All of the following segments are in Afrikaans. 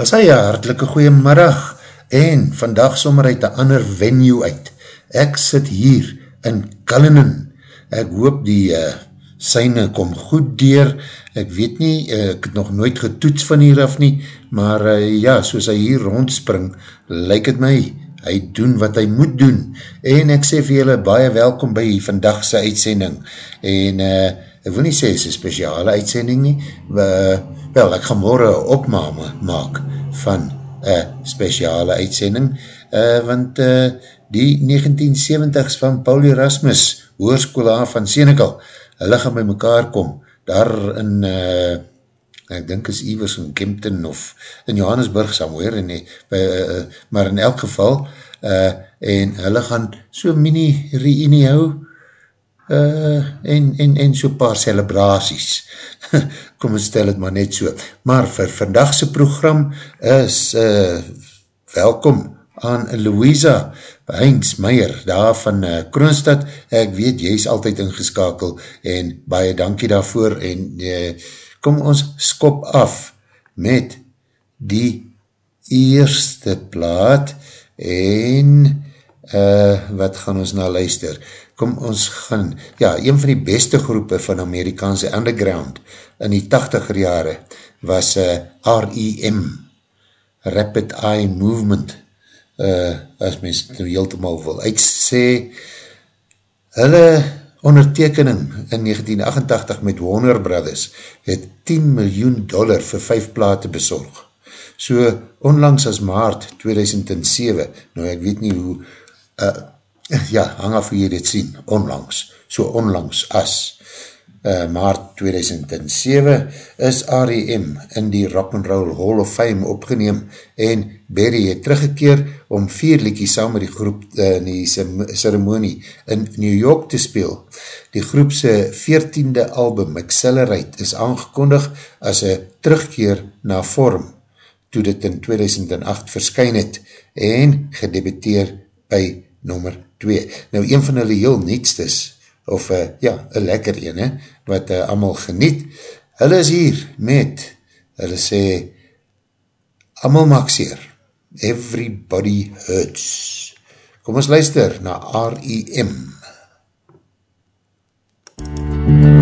As hy, hartelike goeiemiddag en vandag sommer uit een ander venue uit. Ek sit hier in Cullinan. Ek hoop die uh, syne kom goed deur. Ek weet nie, uh, ek het nog nooit getoets van hier af nie, maar uh, ja, soos hy hier rondspring, lyk het my, hy doen wat hy moet doen. En ek sê vir julle baie welkom by vandagse uitsending. En uh, ek wil nie sê, is een speciale uitsending nie, uh, wel, ek gaan morgen een opname maak van een speciale uitsending, uh, want uh, die 1970s van Paul Erasmus, hoorskolaar van Senegal, hulle gaan by mekaar kom, daar in, uh, ek dink is Ivers in Kempton of in Johannesburg somewhere, en, by, uh, maar in elk geval, uh, en hulle gaan so mini reunie hou, uh, en, en, en so paar celebraties. Kom ons stel het maar net so. Maar vir vandagse program is uh, welkom aan Louisa Heinz Meijer daar van uh, Kroonstad. Ek weet, jy is altyd ingeskakel en baie dankie daarvoor en uh, kom ons skop af met die eerste plaat en uh, wat gaan ons nou luister? Kom ons gaan, ja, een van die beste groepe van Amerikaanse underground in die 80er jare was uh, R.E.M. Rapid Eye Movement uh, as mens nou heeltemaal wil uitsê hulle ondertekening in 1988 met Warner Brothers het 10 miljoen dollar vir 5 plate bezorg so onlangs as maart 2007 nou ek weet nie hoe uh, ja, hang af hoe jy dit sien onlangs, so onlangs as uh, maart 2007 is R.E.M. in die Rock'n'Roll Hall of Fame opgeneem en Barry het teruggekeer om vier liekies saam met die groep uh, in die ceremonie in New York te speel. Die groepse veertiende album Accelerate is aangekondig as een terugkeer na vorm toe dit in 2008 verskyn het en gedebuteer by nummer 2. Nou, een van hulle heel nietstes, of uh, ja, een lekker ene, wat uh, allemaal geniet, hulle is hier met, hulle sê, allemaal maak seer, everybody hurts. Kom ons luister na R.E.M. When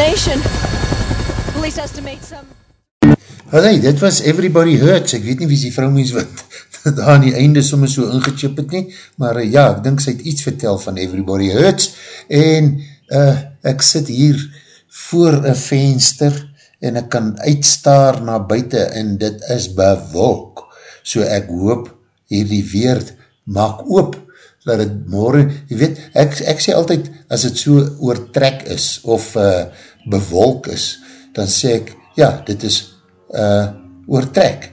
explanation. Police estimate some. Allee, dit was Everybody Hurts, ek weet nie wie die vrouwmens wat daar aan die einde soms so ingechip het nie, maar uh, ja, ek dink sy het iets vertel van Everybody Hurts, en uh, ek sit hier voor een venster, en ek kan uitstaar na buiten, en dit is bewolk, so ek hoop hierdie weer maak oop, dat het morgen, jy weet, ek, ek sê altyd, as het so oortrek is, of uh, bewolk is, dan sê ek, ja, dit is uh, oortrek,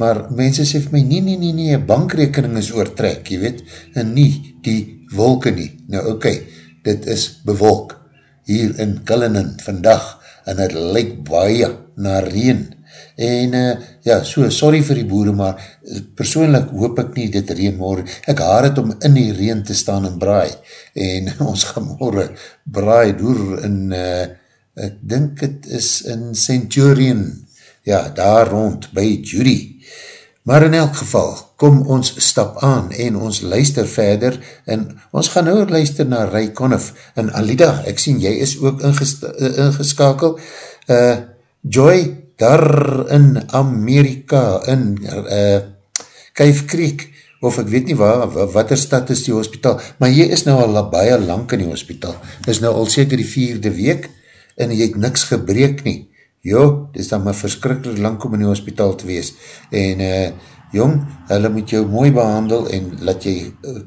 maar mense sê vir my, nie, nie, nie, nie, bankrekening is oortrek, jy weet, en nie die wolke nie, nou oké, okay, dit is bewolk, hier in Cullinan vandag, en het lyk baie na reen, En uh, ja, so, sorry vir die boere, maar persoonlijk hoop ek nie dit reen morgen. Ek haar het om in die reen te staan en braai. En ons gaan morgen braai door in, uh, ek dink het is in Centurion, ja, daar rond, by Judy. Maar in elk geval, kom ons stap aan en ons luister verder en ons gaan nou luister na Ray Conniff en Alida, ek sien jy is ook ingeskakel. ingeskakel. Uh, Joy, daar in Amerika, in uh, Kuif Creek, of ek weet nie waar, wat er stad is die hospitaal, maar jy is nou al baie lang in die hospitaal, is nou al seker die vierde week, en jy het niks gebreek nie, jo, dit is dan maar verskrikkelijk lang om in die hospitaal te wees, en uh, jong, hulle moet jou mooi behandel, en laat jy uh,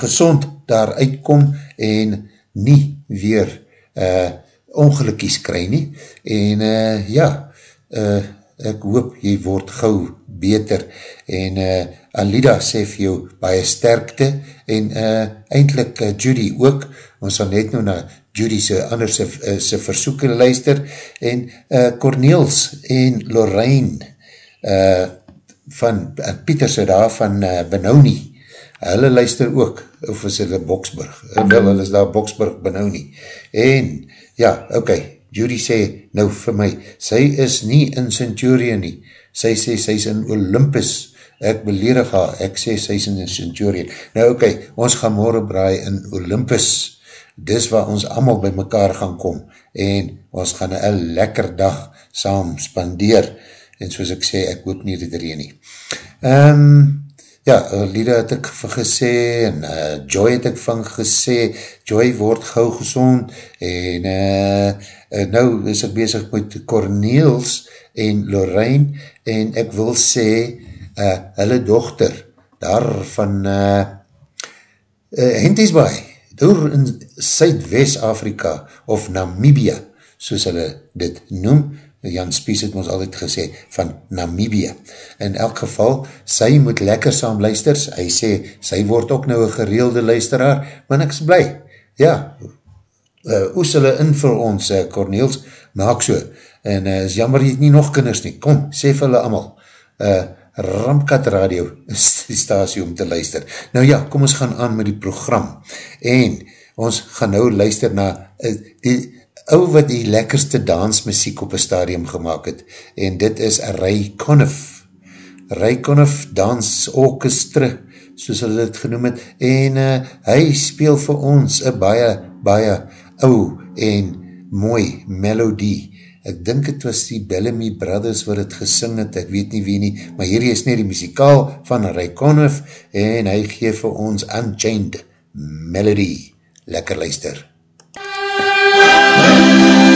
gezond daar uitkom, en nie weer uh, ongelukkies kry nie, en uh, ja, uh, ek hoop jy word gauw beter, en uh, Alida sê vir jou baie sterkte, en uh, eindelijk uh, Judy ook, ons sal net nou na Judy se ander se, uh, se versoeken luister, en uh, Corneels en Lorraine uh, van uh, Pieter se daar van uh, Benoni, hulle luister ook, of is hulle Boksburg, wel, hulle is daar Boksburg Benoni, en ja, okay, Judy sê nou vir my, sy is nie in Centurion nie, sy sê sy is in Olympus, ek beledig haar, ek sê sy is in Centurion. Nou okay, ons gaan morgen braai in Olympus, dis waar ons allemaal by mekaar gaan kom, en ons gaan een lekker dag saam spandeer, en soos ek sê, ek hoop nie dit erin nie. Um, ja, Lida het ek van gesê, en uh, Joy het ek van gesê, Joy word gauw gezond, en uh, nou is ek bezig met Corneels en Lorraine, en ek wil sê, uh, hulle dochter, daar van uh, uh, Hentiesbaai, door in Suid-West-Afrika, of Namibia, soos hulle dit noem, Jan Spies het ons altijd gesê, van Namibia. In elk geval, sy moet lekker saam luister, hy sê, sy word ook nou een gereelde luisteraar, maar is blij, ja, uh, oes hulle in vir ons, uh, Corneels, maak so, en uh, is jammer, jy het nie nog kinders nie, kom, sê vir hulle allemaal, uh, Ramkat Radio is die stasie om te luister. Nou ja, kom ons gaan aan met die program, en ons gaan nou luister na uh, die ou wat die lekkerste dansmuziek op een stadium gemaakt het, en dit is Ray Conniff. Ray Conniff Dans Orchestra, soos hulle dit genoem het, en uh, hy speel vir ons een baie, baie ou en mooi melodie. Ek dink het was die Bellamy Brothers wat het gesing het, ek weet nie wie nie, maar hierdie is nie die muzikaal van Ray Conniff, en hy geef vir ons Unchained Melody. Lekker luister. Thank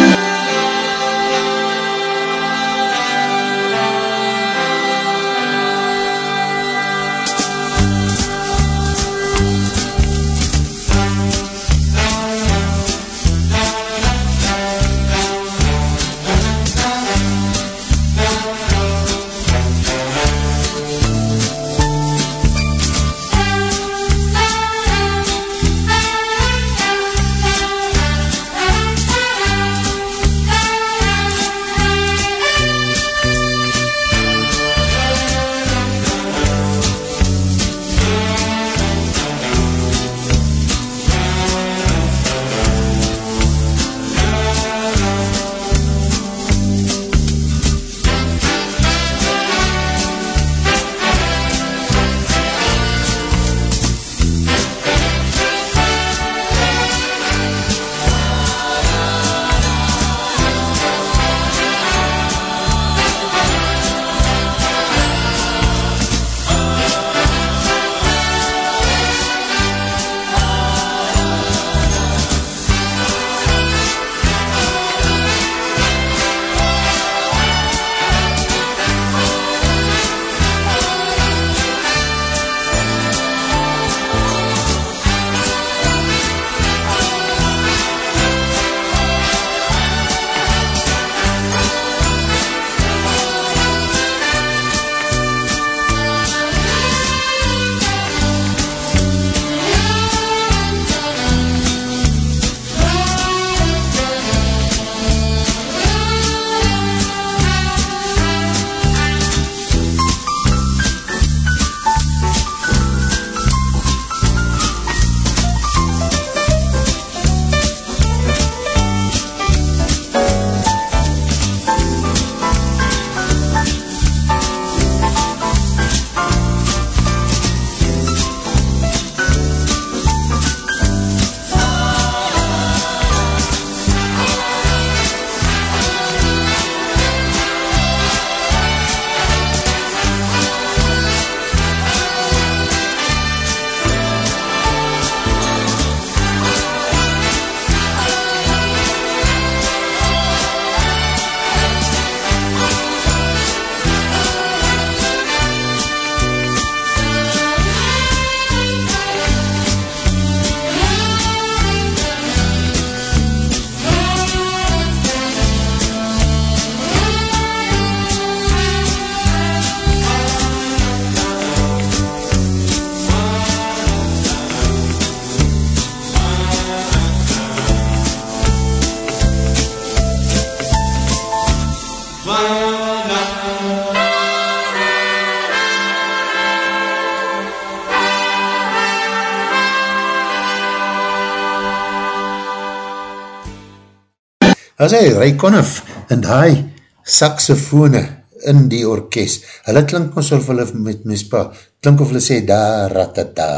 as hy, Ray Conniff, en die saxofone in die orkest, hulle klink ons of hulle met my spa, klink of hulle sê da, ratata,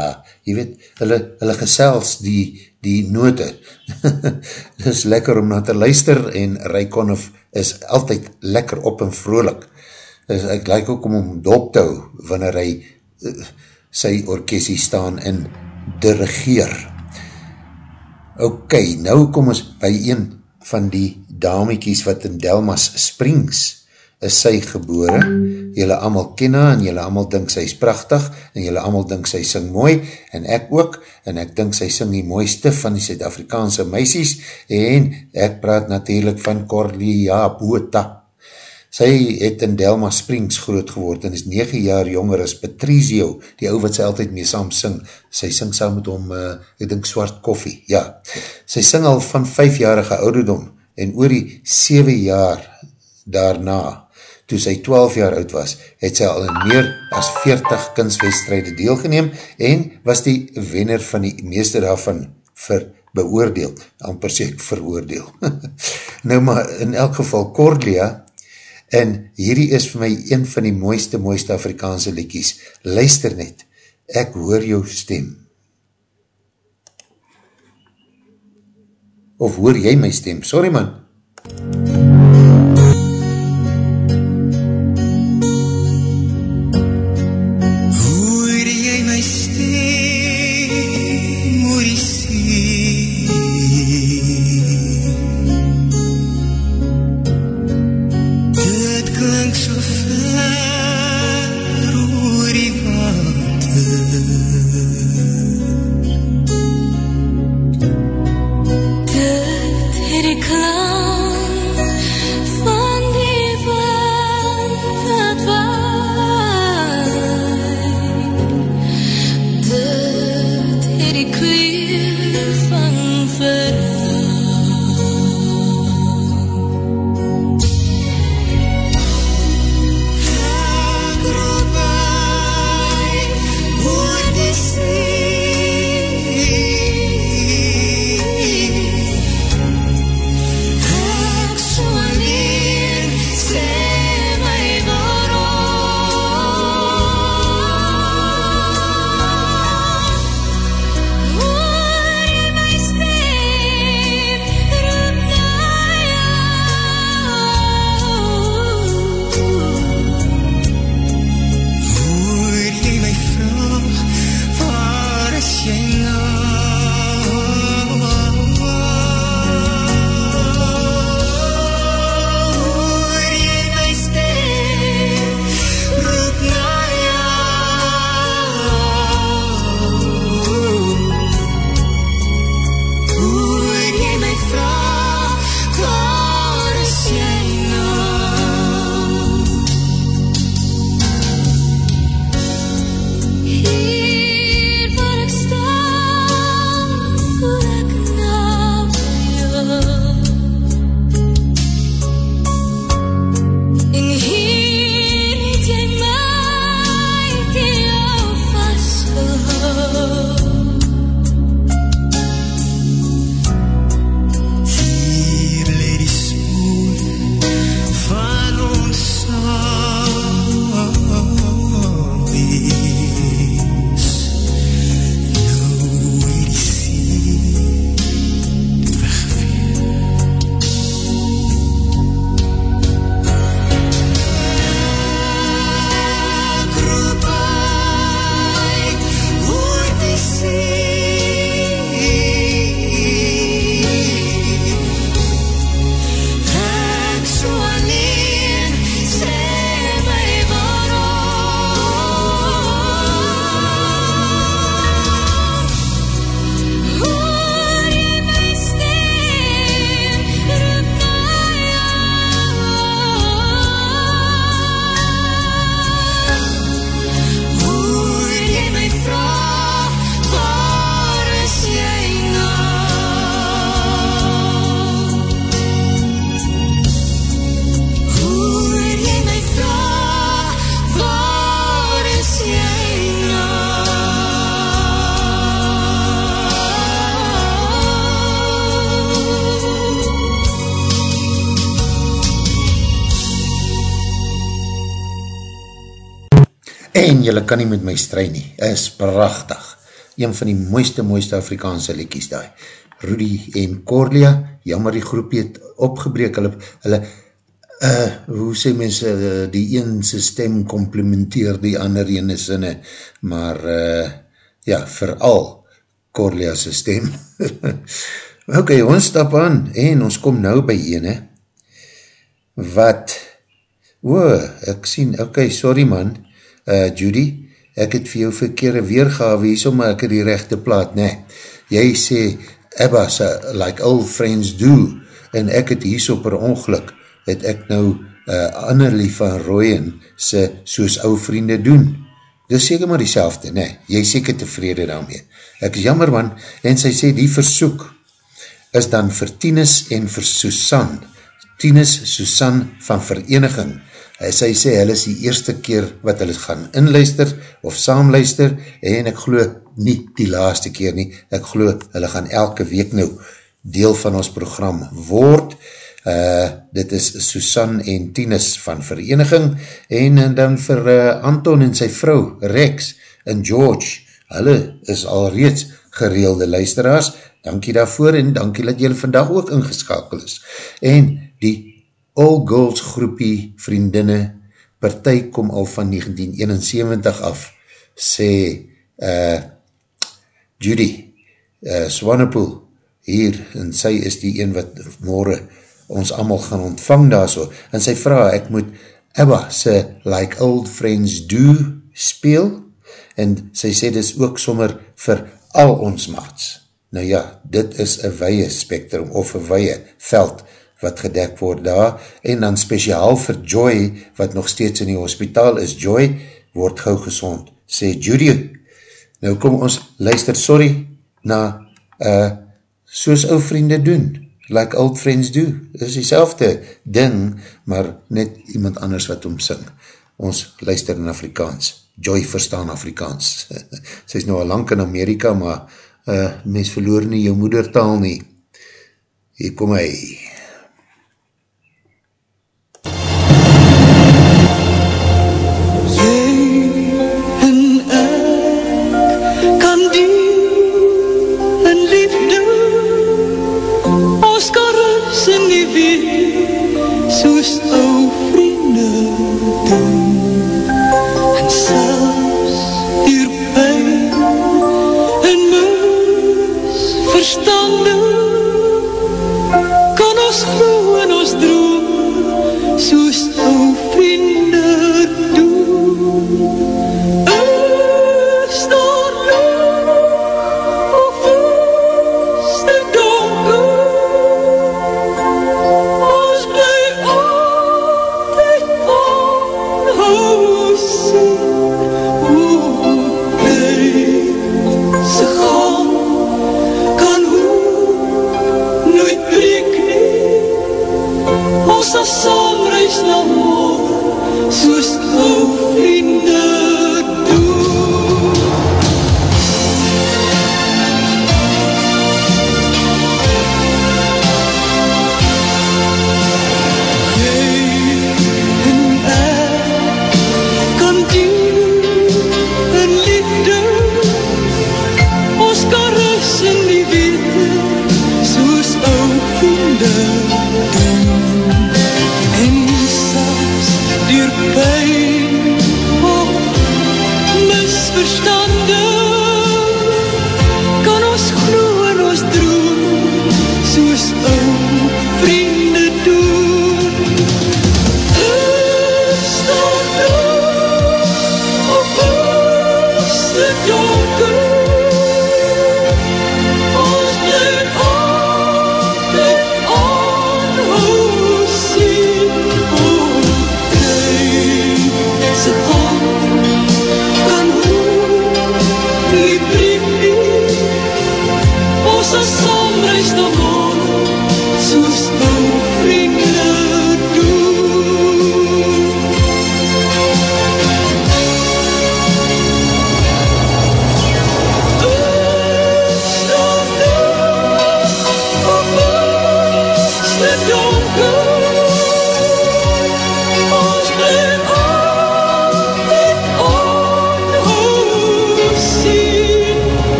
jy weet, hulle, hulle gesels die, die note, dit is lekker om na te luister, en Ray Conniff is altyd lekker op en vrolik, is, ek like ook om om dop te hou, wanneer hy uh, sy orkestie staan en dirigeer. Ok, nou kom ons by een van die damiekies wat in Delmas Springs is sy gebore. Julle allemaal ken haar en julle allemaal dink sy is prachtig en julle allemaal dink sy sing mooi en ek ook en ek dink sy sing die mooiste van die Suid-Afrikaanse meisies en ek praat natuurlijk van Corlia Bota. Sy het in Delma Springs groot geword en is 9 jaar jonger as Patrizio, die ou wat sy altyd mee saam sing. Sy sing saam met hom, uh, ek dink, Swart Koffie, ja. Sy sing al van 5-jarige ouderdom en oor die 7 jaar daarna, toe sy 12 jaar oud was, het sy al in meer as 40 kunstwedstrijde deelgeneem en was die wenner van die meeste daarvan vir beoordeel, amper sê ek veroordeel. nou maar, in elk geval, Cordia, en hierdie is vir my een van die mooiste, mooiste Afrikaanse liedjies. Luister net, ek hoor jou stem. Of hoor jy my stem? Sorry man. Jylle kan nie met my strui nie, is prachtig. Een van die mooiste, mooiste Afrikaanse lekkies daar. Rudy en Corlia, jammer die groepie het opgebreek, hulle, hulle uh, hoe sê mense, uh, die een sy stem complementeer die ander ene sinne, maar uh, ja, vooral Corlia sy stem. ok, ons stap aan, en ons kom nou by ene, wat, o, ek sien, ok, sorry man, uh, Judy, ek het vir jou verkeerde weergave, hier so maar ek die rechte plaat, nee, jy sê, Abba, so, like old friends do, en ek het hier so per ongeluk, het ek nou uh, Annelie van Rooyen se soos ou vriende doen. Dis seker maar die selfde, nee, jy seker tevrede daarmee. Ek is jammer man, en sy sê die versoek is dan vir Tinus en vir Susan. Tinus, Susan van Vereniging. Sy sê, hy is die eerste keer wat hulle gaan inluister of saamluister en ek glo nie die laaste keer nie. Ek glo hulle gaan elke week nou deel van ons program word. Uh, dit is Susan en Tinus van Vereniging en, en dan vir uh, Anton en sy vrou Rex en George. Hulle is al reeds gereelde luisteraars. Dankie daarvoor en dankie dat julle vandag ook ingeskakel is. En die All Girls groepie vriendinne, partij kom al van 1971 af, sê uh, Judy uh, Swanepoel hier, en sy is die een wat morgen ons allemaal gaan ontvang daar so, en sy vraag, ek moet Abba sy Like Old Friends Do speel, en sy sê dis ook sommer vir al ons maats. Nou ja, dit is een weie spectrum, of een weie veld, wat gedek word daar, en dan speciaal vir Joy, wat nog steeds in die hospitaal is, Joy, word gauw gezond, sê Judy, nou kom ons luister, sorry, na uh, soos ou vriende doen, like old friends do, is die ding, maar net iemand anders wat omsing, ons luister in Afrikaans, Joy verstaan Afrikaans, sy is nou al lang in Amerika, maar uh, mens verloor nie jou moedertaal nie, hier kom hy, oeps,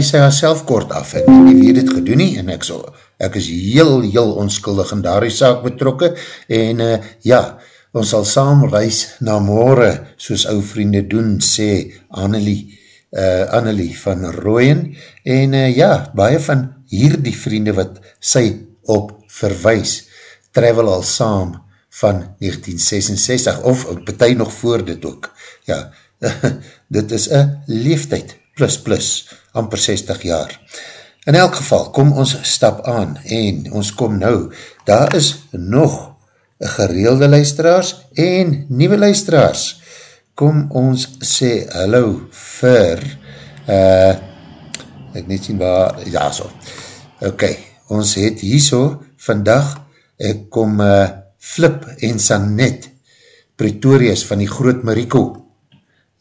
snu sy haar kort af, het. Nie weet het gedoen nie, en ek, so, ek is heel, heel onskuldig in daar die saak betrokke, en uh, ja, ons sal saam reis na morgen, soos ou vriende doen, sê Annelie, uh, Annelie van Rooien, en uh, ja, baie van hier die vriende wat sy op verwijs, travel al saam van 1966, of betu nog voor dit ook, ja, dit is een leeftijd, plus plus, amper 60 jaar. In elk geval, kom ons stap aan, en ons kom nou, daar is nog gereelde luisteraars en nieuwe luisteraars. Kom ons sê hallo vir, uh, ek net sien waar, ja so, ok, ons het hier so, vandag, ek kom uh, Flip en Sanet, Pretorius van die Groot Mariko,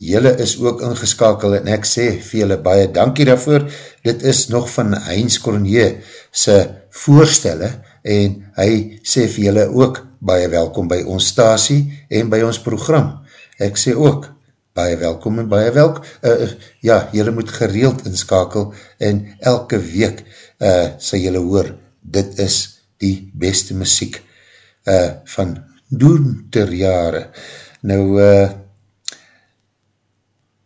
Julle is ook ingeskakel en ek sê vir julle baie dankie daarvoor. Dit is nog van Heinz Cornier sy voorstelle en hy sê vir julle ook baie welkom by ons stasie en by ons program. Ek sê ook baie welkom en baie welk. Uh, ja, julle moet gereeld inskakel en elke week uh, sê julle hoor, dit is die beste muziek uh, van doen ter jare. Nou, uh,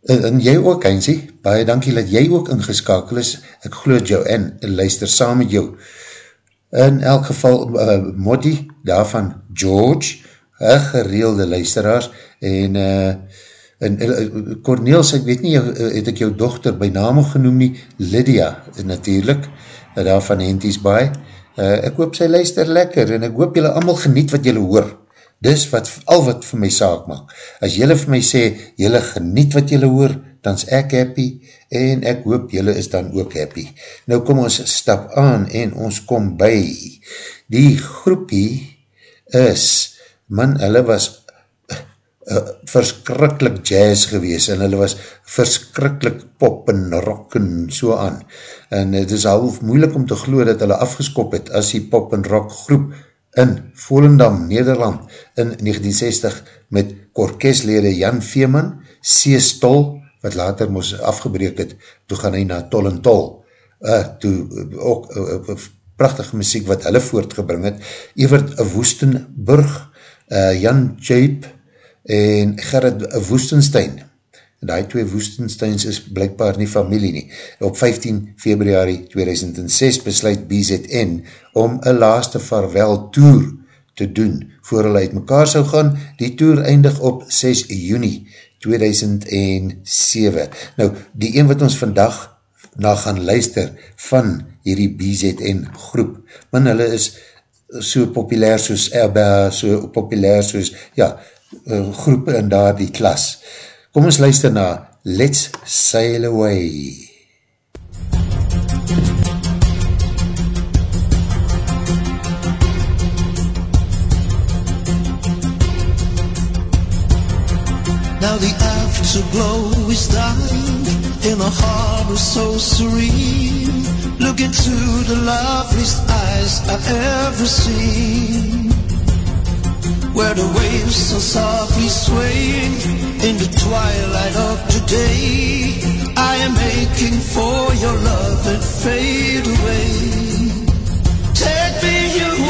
en, en jy ook, Heinzie, baie dankie dat jy ook ingeskakel is, ek gloed jou en, en luister saam met jou. In elk geval, uh, Motti, daarvan George, een gereelde luisteraars, en, uh, en uh, Corneels, ek weet nie, het ek jou dochter by name genoem nie, Lydia, natuurlijk, daarvan Henties Baai, uh, ek hoop sy luister lekker, en ek hoop julle allemaal geniet wat julle hoor, Dis wat al wat vir my saak maak. As jylle vir my sê, jylle geniet wat jylle hoor, dan is ek happy, en ek hoop jylle is dan ook happy. Nou kom ons stap aan, en ons kom by. Die groepie is, man, hulle was uh, verskrikkelijk jazz gewees, en hulle was verskrikkelijk pop en rock en so aan. En het is al moeilik om te glo dat hulle afgeskop het, as die pop en rock groep in Volendam, Nederland in 1960 met korkeslede Jan Veeman, C. Stol, wat later moes afgebreek het, toe gaan hy na Tol en Tol, uh, toe ook uh, uh, prachtige muziek wat hulle voortgebring het, Evert Woestenburg, uh, Jan Tjuip en Gerrit Woestenstein, die twee Woestensteins is blijkbaar nie familie nie. Op 15 februari 2006 besluit BZN om een laaste vaarwel tour te doen voor hulle uit mekaar sal gaan. Die tour eindig op 6 juni 2007. Nou, die een wat ons vandag na gaan luister van hierdie BZN groep, man hulle is so populair soos Elba, so populair soos, ja, eh, groepe in daar die klas. Kom ons luister na Let's Sail Away. Now the afterglow is dying in a harbor so serene. Look into the loveliest eyes I've ever seen where the waves are softly swaying in the twilight of today. I am aching for your love and fade away. Take me away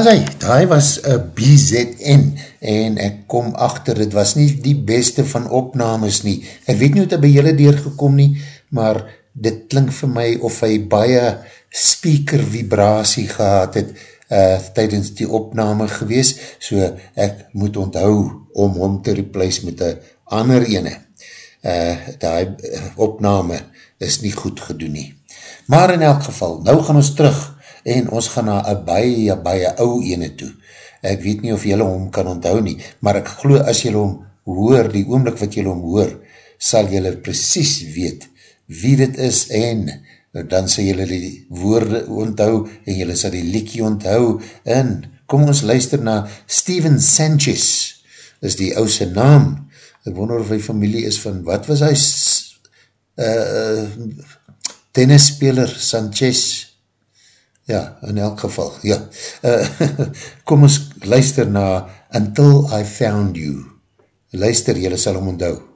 Is hy, daar was een BZN en ek kom achter, het was nie die beste van opnames nie. Ek weet nie hoe het by julle deurgekom nie, maar dit klink vir my of hy baie speaker vibrasie gehad het uh, tydens die opname gewees, so ek moet onthou om hom te replace met een ander ene. Uh, die opname is nie goed gedoen nie. Maar in elk geval, nou gaan ons terug en ons gaan na een baie, baie ou ene toe. Ek weet nie of jylle hom kan onthou nie, maar ek glo as jylle hom hoor, die oomlik wat jylle hom hoor, sal jylle precies weet wie dit is en dan sal jylle die woorde onthou en jylle sal die liekie onthou. En kom ons luister na Steven Sanchez is die ouse naam. Ek wonder of hy familie is van wat was hy uh, tennisspeler Sanchez ja, in elk geval ja, uh, kom ons luister na Until I Found You. Luister, jylle sal hom onthou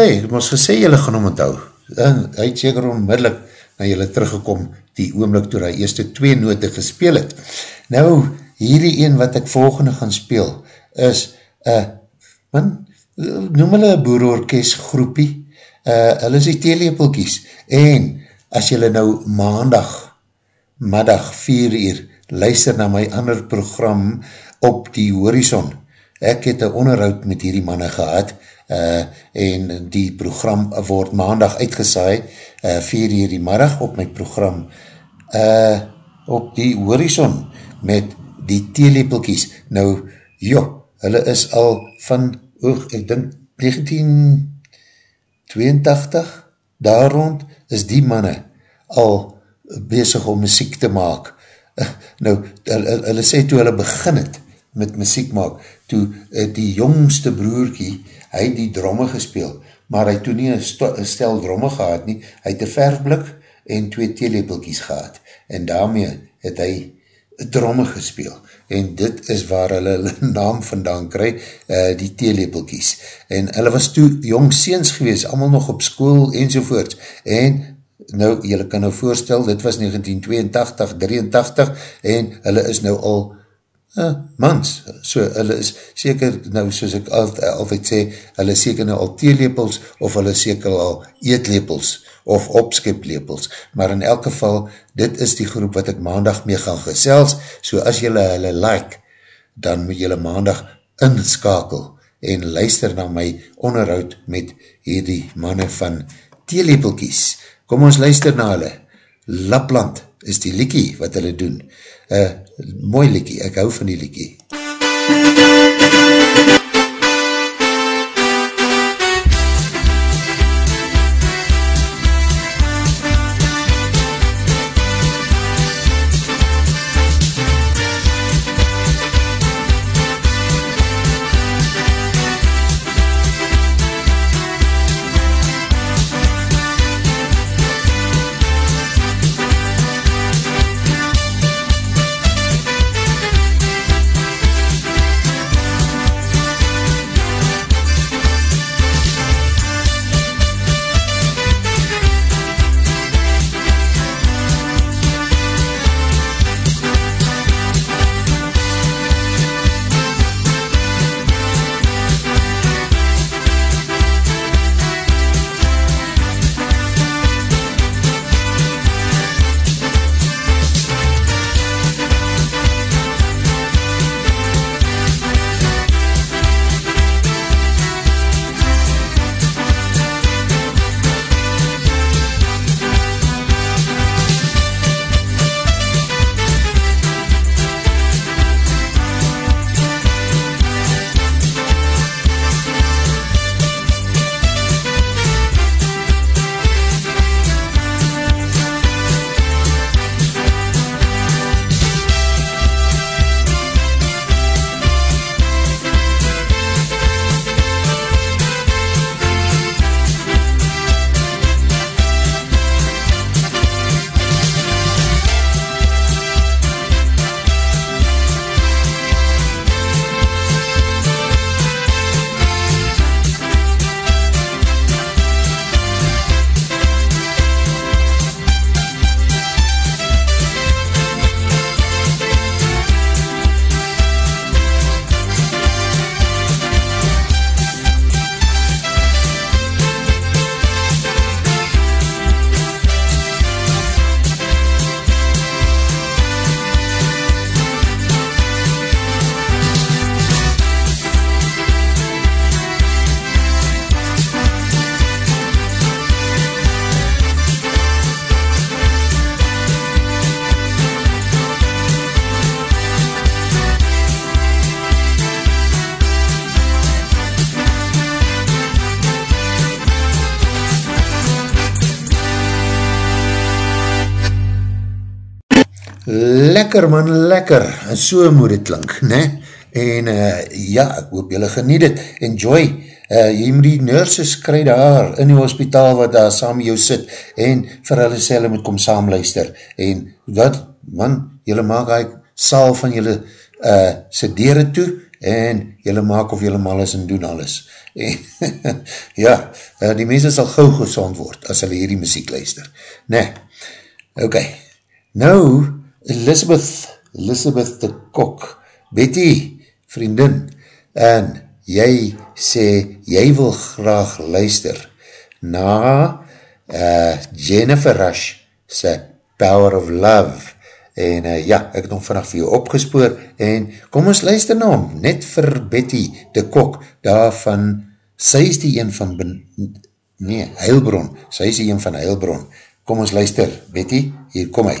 wat hy, ek moes gesê jylle gaan om onthou, en hy het seker onmiddellik na jylle teruggekom die oomlik toe hy eerste twee note gespeel het. Nou, hierdie een wat ek volgende gaan speel, is, uh, man, noem hulle een boerorkest groepie, uh, hulle is die theelepelkies, en as jylle nou maandag, middag 4 uur, luister na my ander program op die horizon, ek het een onderhoud met hierdie manne gehad, uh, en die program word maandag uitgesaai, uh, 4 uur die middag op my program, uh, op die horizon, met die theelepelkies. Nou, joh, hulle is al van, oog, ek dink 1982, daar rond, is die manne al bezig om muziek te maak. Nou, hulle, hulle sê toe hulle begin het met muziek maak, toe die jongste broerkie, hy het die dromme gespeel, maar hy toe nie een, een stel dromme gehad nie, hy het een verfblik en twee theelepelkies gehad, en daarmee het hy dromme gespeel, en dit is waar hulle naam vandaan kry, uh, die theelepelkies, en hulle was toe jong seens gewees, allemaal nog op school enzovoorts, en nou, julle kan nou voorstel, dit was 1982, 83, en hulle is nou al uh, mans, so hulle is seker, nou soos ek altyd, altyd sê, hulle seker nou al theelepels, of hulle seker al eetlepels, of opskiplepels, maar in elk geval, dit is die groep wat ek maandag mee gaan gesels, so as julle hulle like, dan moet julle maandag inskakel, en luister na my onderhoud met hierdie manne van theelepelkies. Kom ons luister na hulle. Lapland is die liekie wat hulle doen. Uh, mooi liekie, ek hou van die liekie. Lekker man, lekker, en so moet het klink, ne? En uh, ja, ek hoop julle geniet het, enjoy, uh, jy moet die nurses kry daar in die hospitaal wat daar saam jou sit, en vir hulle sê hulle moet kom saam luister, en wat, man, julle maak hy saal van julle uh, sedere toe, en jylle maak of jylle mal is en doen alles. En, ja, uh, die mense sal gauw gezond word as hulle hierdie muziek luister. Nee, ok, nou Elizabeth, Elizabeth de Kok, Betty, vriendin, en jy sê, jy wil graag luister na uh, Jennifer Rush se Power of Love. En uh, ja, ek het hom vannig vir jou opgespoor en kom ons luister na hom, net vir Betty de Kok, daar van sy is die een van ben, nee, Heilbron, sy is die een van Heilbron. Kom ons luister, Betty, hier kom hy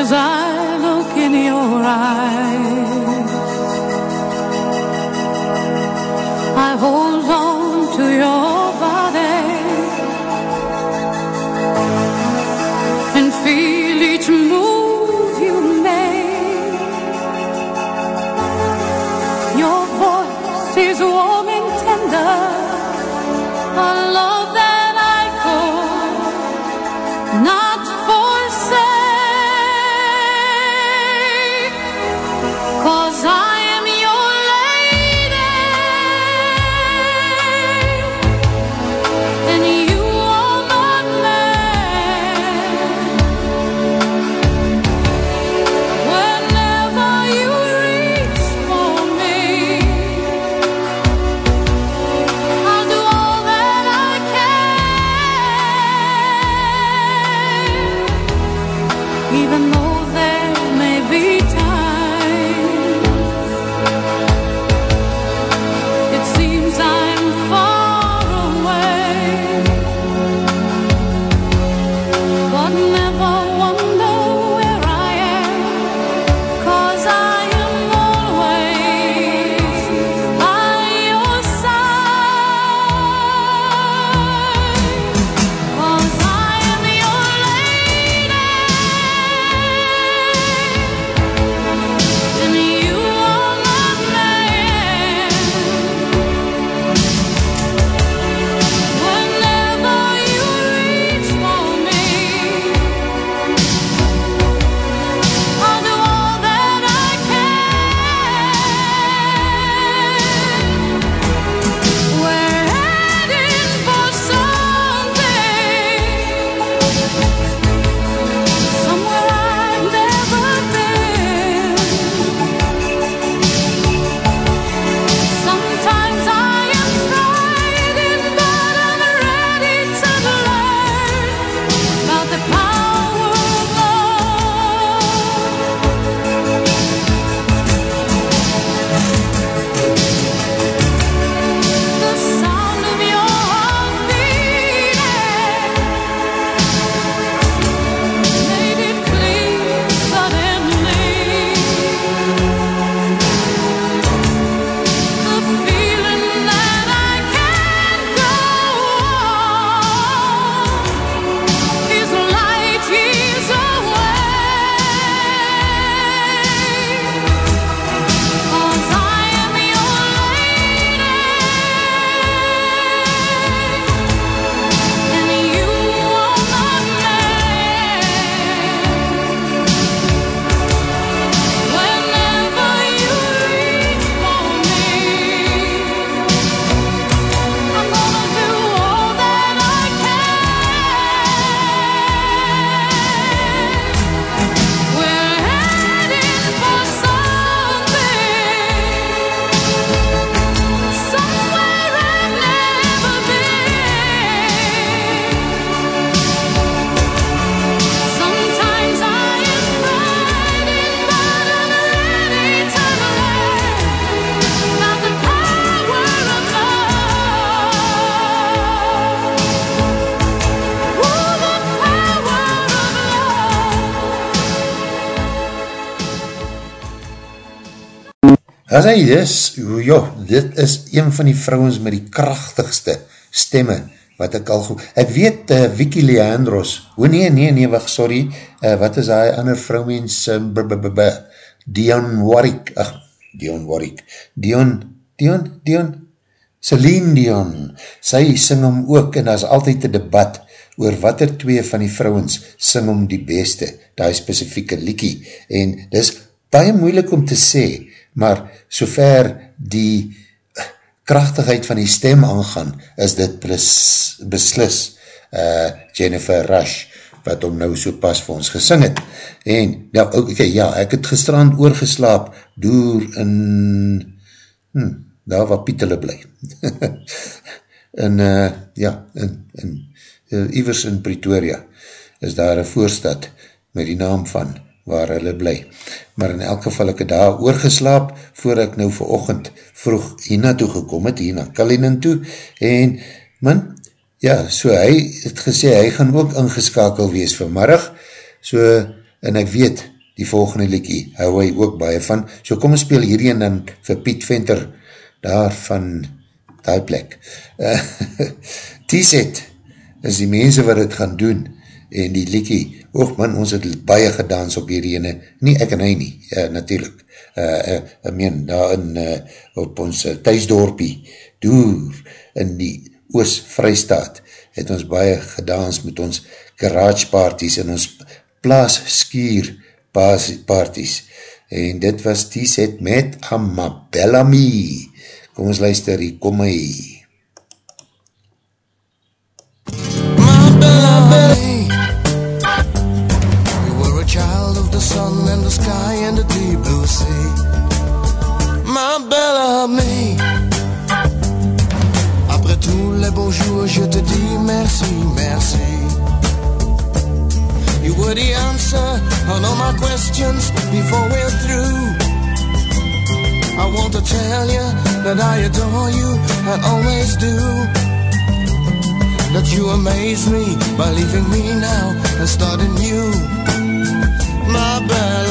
as I look in your eyes. I hold on As hy is, jo, dit is een van die vrouwens met die krachtigste stemme, wat ek al goed, ek weet, uh, Vicky Leandros, o nee, nee, nee, wacht, sorry, uh, wat is hy ander vrouwens, uh, b, b, b, b, Dion Warwick, ach, Dion Warwick, Dion, Dion, Dion, Celine Dion, sy sing om ook, en daar is altyd een debat, oor wat er twee van die vrouwens sing om die beste, die specifieke liekie, en dis baie moeilik om te sê, maar sover die krachtigheid van die stem aangaan, is dit bes, beslis uh, Jennifer Rush, wat om nou so pas vir ons gesing het. En, ja, okay, ja, ek het gestrand oorgeslaap, door in, hm, daar waar Pietele bly. en, uh, ja, in, in, uh, Ivers in Pretoria, is daar een voorstad, met die naam van waar hulle bly. Maar in elk geval ek het daar oorgeslaap, voor ek nou vir ochend vroeg hierna toe gekom het, hierna Kalinin toe, en man, ja, so hy het gesê, hy gaan ook ingeskakel wees vanmiddag, so, en ek weet, die volgende liekie, hou hy ook baie van, so kom ons speel hierin dan vir Piet Venter, daar van die plek. T-set is die mense wat het gaan doen, en die liekie, oog man, ons het baie gedans op hierdie ene, nie ek en hy nie, ja, natuurlijk, uh, uh, ek meen, daar in, uh, op ons uh, thuisdorpie, door in die Oos-Vrystaat, het ons baie gedans met ons garage parties en ons plaas skier parties, en dit was die set met Amabellamy, kom ons luister, hier kom hy. And the sky and the deep blue sea. Ma belle amie, après tous les beaux jours, je te dis merci, merci. You were the answer on all my questions before we're through. I want to tell you that I adore you and always do. That you amaze me by leaving me now and starting new my Bellamy.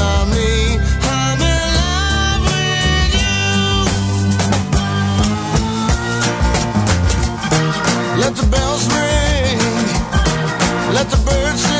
Let the bells ring, let the birds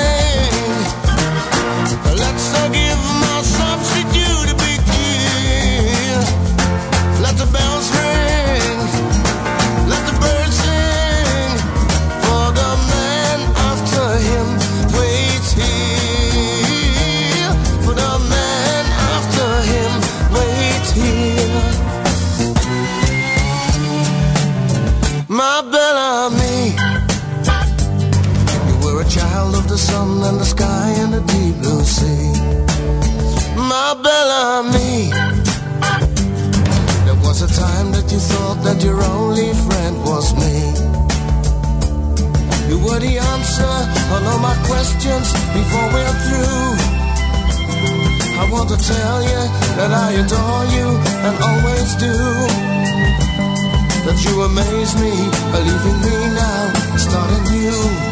sun and the sky and the deep blue sea. My Bellamy. There was a time that you thought that your only friend was me. You were the answer on all my questions before we're through. I want to tell you that I adore you and always do. That you amaze me, leaving me now, starting new.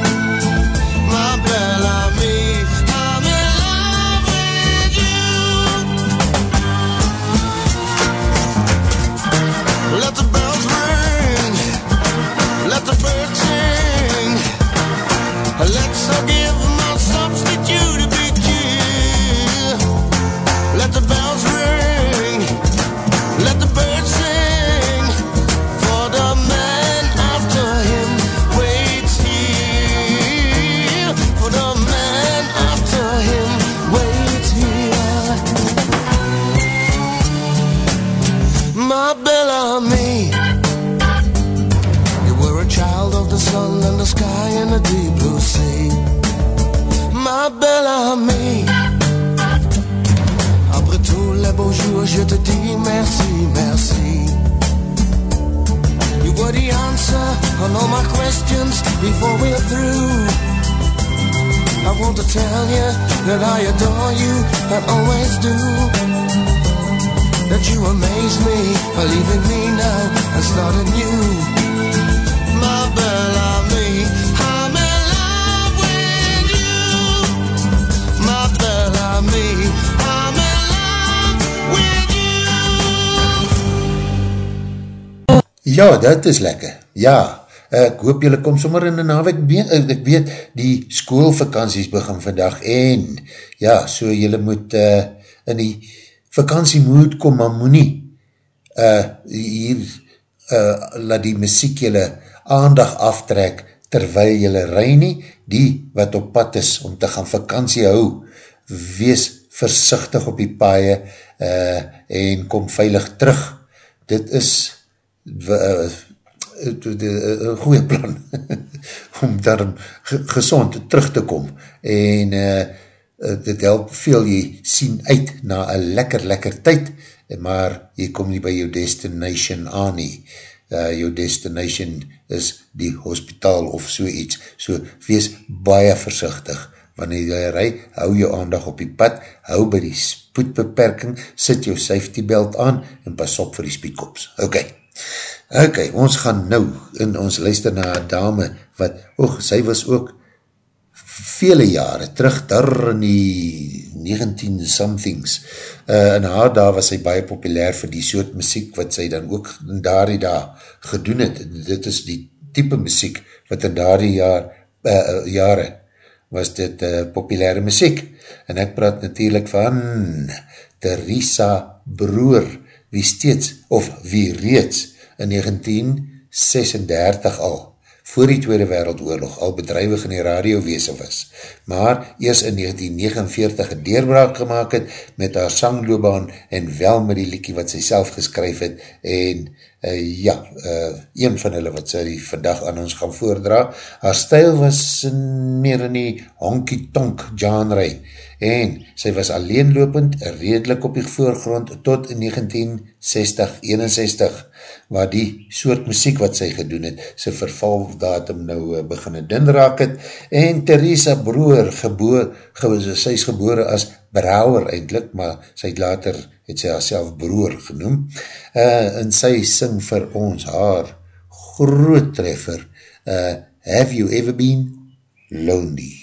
Dat is lekker. Ja, ek hoop julle kom sommer in die naweek. Ek weet, die schoolvakanties begin vandag en ja, so julle moet uh, in die vakantiemoed kom, maar moet nie uh, hier uh, laat die muziek julle aandag aftrek terwyl julle rij nie, die wat op pad is om te gaan vakantie hou, wees versichtig op die paie uh, en kom veilig terug. Dit is goeie plan om daar gezond terug te kom. En uh, dit help veel jy sien uit na een lekker lekker tyd maar jy kom nie by jou destination aan nie. Uh, jou destination is die hospitaal of so iets. So wees baie versichtig wanneer jy rij, hou jou aandag op die pad, hou by die spoedbeperking, sit jou safety belt aan en pas op vir die speedkops. Ok, ok, ons gaan nou in ons luister na een dame wat, oog, sy was ook vele jare terug daar in die 19 somethings uh, in haar daar was sy baie populair vir die soort muziek wat sy dan ook in daar die daar gedoen het, dit is die type muziek wat in daar die jaar, uh, jare was dit uh, populaire muziek en ek praat natuurlijk van Teresa Broer wie steeds of wie reeds in 1936 al voor die Tweede Wereldoorlog al bedrijwig in die radiowese was, maar eers in 1949 een deurbraak gemaakt het met haar sangloobaan en wel met die liekie wat sy self geskryf het en uh, ja, uh, een van hulle wat sy vandag aan ons gaan voordra. Haar stijl was in meer in die honky-tonk genre en sy was alleenlopend redelijk op die voorgrond tot in 1960-61 waar die soort muziek wat sy gedoen het, sy vervaldatum nou uh, beginne din raak het en Theresa Broer geboor, ge, sy is gebore as Brouwer eindelijk, maar sy het later het sy haarself Broer genoem uh, en sy sing vir ons haar groot treffer uh, Have you ever been lonely?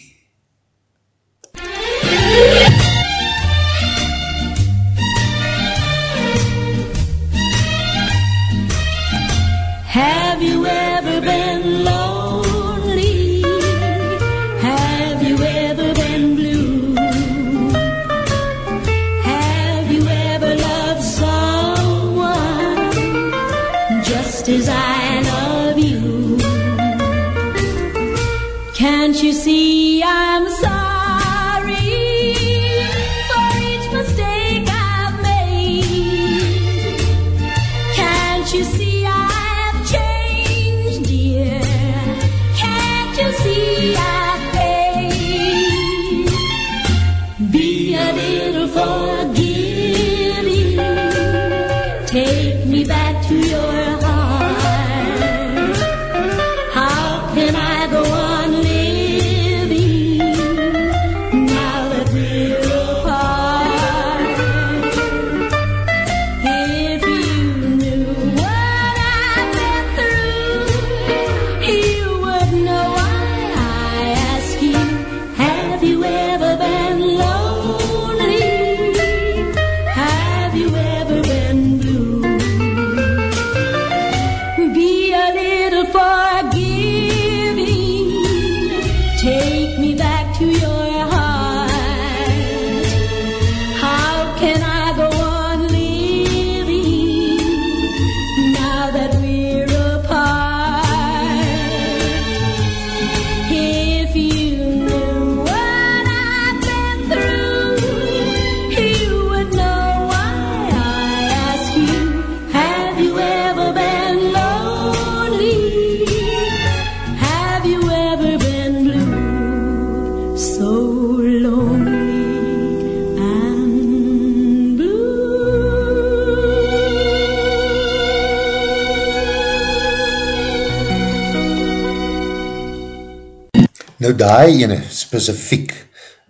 Daai ene specifiek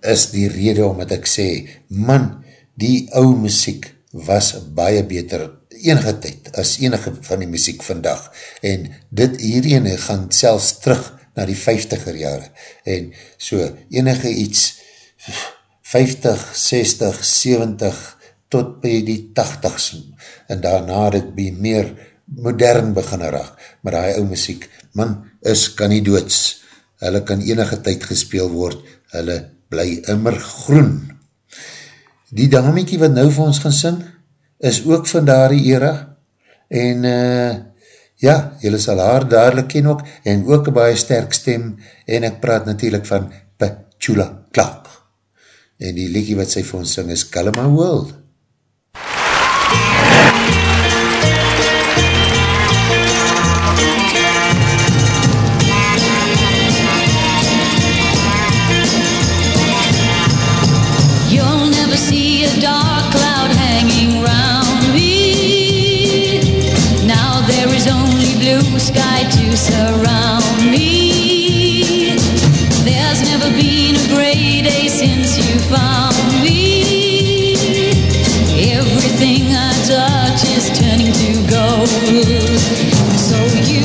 is die rede omdat ek sê, man, die ou muziek was baie beter enige tyd as enige van die muziek vandag. En dit hierene gaan selfs terug na die 50er jare. En so enige iets 50, 60, 70 tot by die 80s en daarna het by meer modern begin raak, maar die ou muziek, man, is kan nie doods, hulle kan enige tyd gespeel word, hulle bly immer groen. Die damiekie wat nou vir ons gaan sing, is ook van daardie era, en uh, ja, jylle sal haar dadelijk ken ook, en ook een baie sterk stem, en ek praat natuurlijk van Petula Clark. En die liedje wat sy vir ons sing is Call My World. See a dark cloud hanging round me. Now there is only blue sky to surround me. There's never been a gray day since you found me. Everything I touch is turning to gold. So you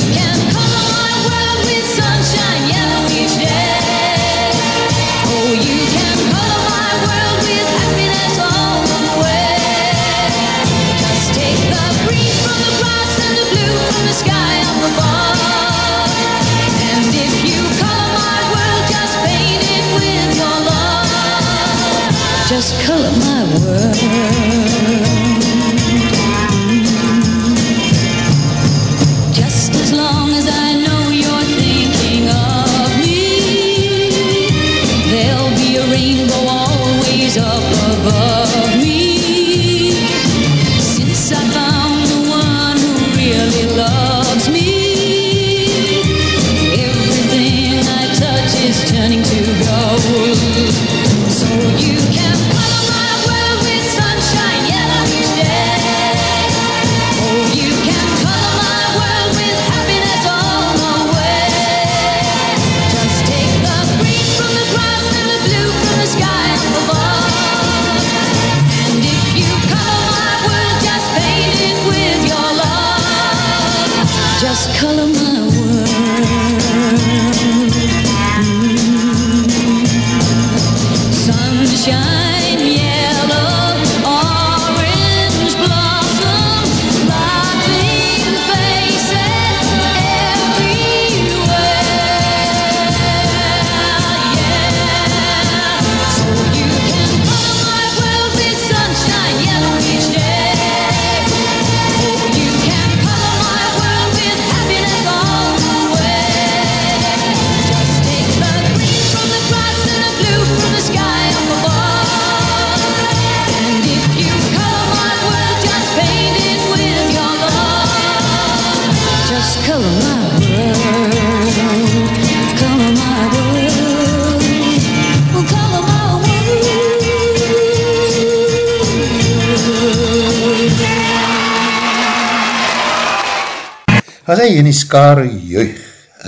skare juig,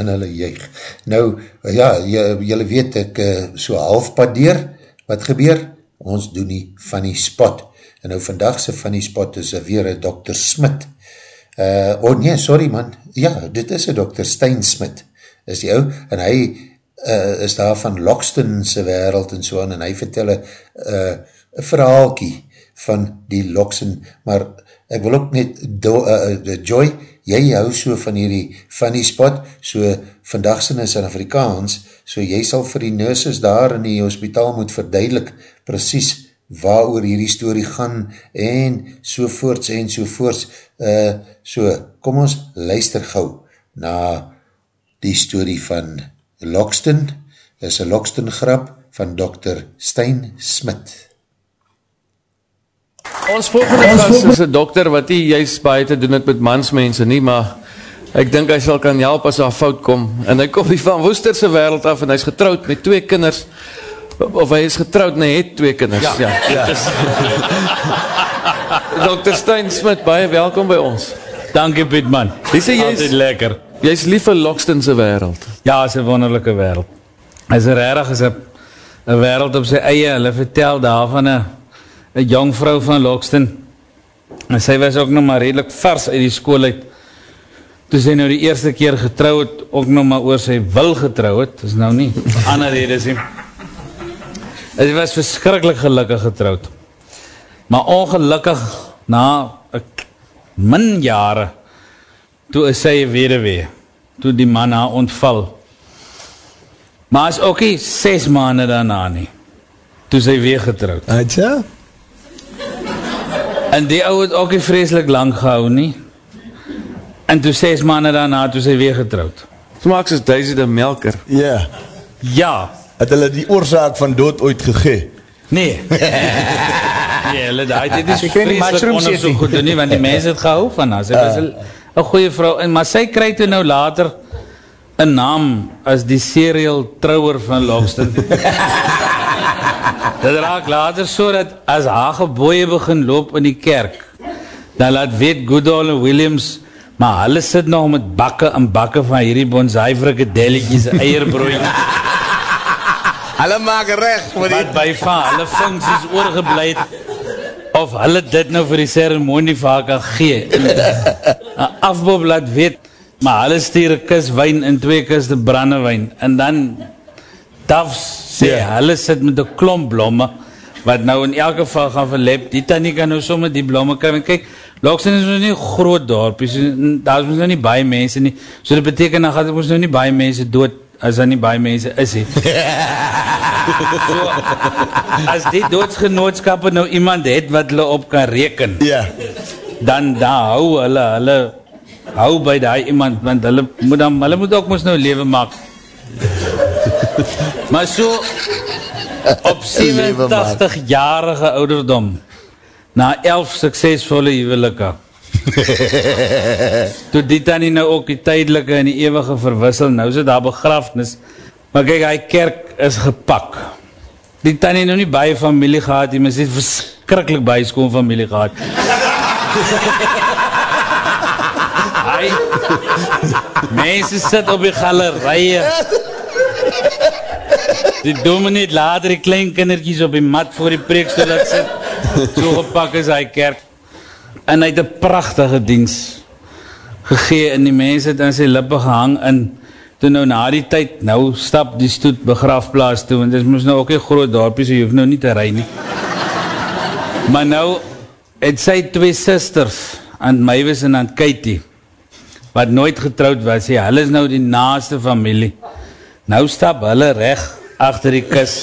en hulle juig. Nou, ja, jylle weet ek uh, so halfpad deur, wat gebeur? Ons doen die funny spot. En nou vandagse funny spot is weer een Dr. Smit. Uh, oh nee, sorry man, ja, dit is een Dr. Stein Smit, is die ou, en hy uh, is daar van Loxtonse wereld en so aan, en hy vertel een uh, verhaalkie van die Loxton, maar ek wil ook net, do, uh, uh, Joy, jy hou so van hierdie funny spot, so vandag sin is in Afrikaans, so jy sal vir die nurses daar in die hospitaal moet verduidelik precies waar oor hierdie story gaan en sovoorts en sovoorts. Uh, so, kom ons luister gauw na die story van Loxton, is een Loxton grap van Dr. Stein Smit. Ons volgende gast is een dokter wat nie juist baie te doen het met mansmense nie, maar ek dink hy sal kan help as daar fout kom. En hy kom van Woesterse wereld af en hy is getrouwd met twee kinders, of hy is getrouwd en hy het twee kinders. Ja, ja. ja. Dr. Stein Smit, baie welkom by ons. Dankie Pietman, altijd lekker. Jy is lief vir Lokstonse wereld. Ja, is een wonderlijke wereld. Is er erg, is een wereld op sy eie, hulle vertel daarvan een, een jong vrou van Lokston, en sy was ook nog maar redelijk vars uit die school uit, toe sy nou die eerste keer getrouw het, ook nog maar oor sy wil getrouw het, is nou nie, ander rede sê. Sy was verskrikkelijk gelukkig getrouwd, maar ongelukkig, na min jare, toe is sy wederwee, toe die man haar ontval. Maar is ook nie 6 maande daarna nie, toe sy weer getrouwd. Atja? En die ou het ook nie vreselik lang gehou nie. En toe 6 maande daarna, toe sy weer getrouwd. Smaak soos Daisy de Melker. Ja. Ja. Het hulle die oorzaak van dood ooit gegee? Nee. nee, hulle daai dit is vreeslik ondersoek goed doen nie, want die mense het gehou van haar. Sy was 'n 'n goeie vrou, en maar sy kry toe nou later 'n naam as die serial trouer van Lockston. Dit raak later so dat as haar geboeie begin loop in die kerk, dan laat weet Goodall en Williams, maar hulle sit nog met bakke en bakke van hierdie bonsai frikadelletjies, eierbroodjies. Hulle maak recht vir wat by van hulle funksies oorgeblij het, of hulle dit nou vir die ceremonie vir haar kan gee. Een afbob laat weet, maar hulle stuur een kus wijn en twee kuste brandewijn, en dan Tafs sê, Ja. hulle sit met een klomp blomme, wat nou in elk geval gaan verlep, die tannie kan nou sommer die blomme kry, want kyk, Loksin is nou nie groot dorp, so, daar is ons nou nie baie mense nie, so dit beteken, dan gaat ons nou nie baie mense dood, as daar nie baie mense is nie. so, as die doodsgenootskappe nou iemand het wat hulle op kan reken, Ja. dan daar hou hulle, hulle hou by die iemand, want hulle moet, dan, hulle moet ook ons nou leven maak. maar so, op Lewe maak. 87-jarige ouderdom, na 11 suksesvolle huwelike, toe die tannie nou ook die tydelike en die ewige verwissel, nou is het daar begrafnis, maar kyk, hy kerk is gepak. Die tannie nou nie baie familie gehad, die mens het verskrikkelijk baie skoon familie gehad. Hy, mense sit op die galerije, die dominee later die klein kindertjies op die mat voor die preekstoel laat sit, so gepak is hy kerk, en hy het een prachtige diens gegee, en die mense het aan sy lippe gehang, en toe nou na die tyd, nou stap die stoet begraafplaas toe, want dit moes nou ook een groot dorpie, so jy hoef nou nie te rij nie. Maar nou het sy twee sisters, aan Mavis en aan Katie, wat nooit getrouwd was, ja, hulle is nou die naaste familie. Nou stap hulle recht achter die kus,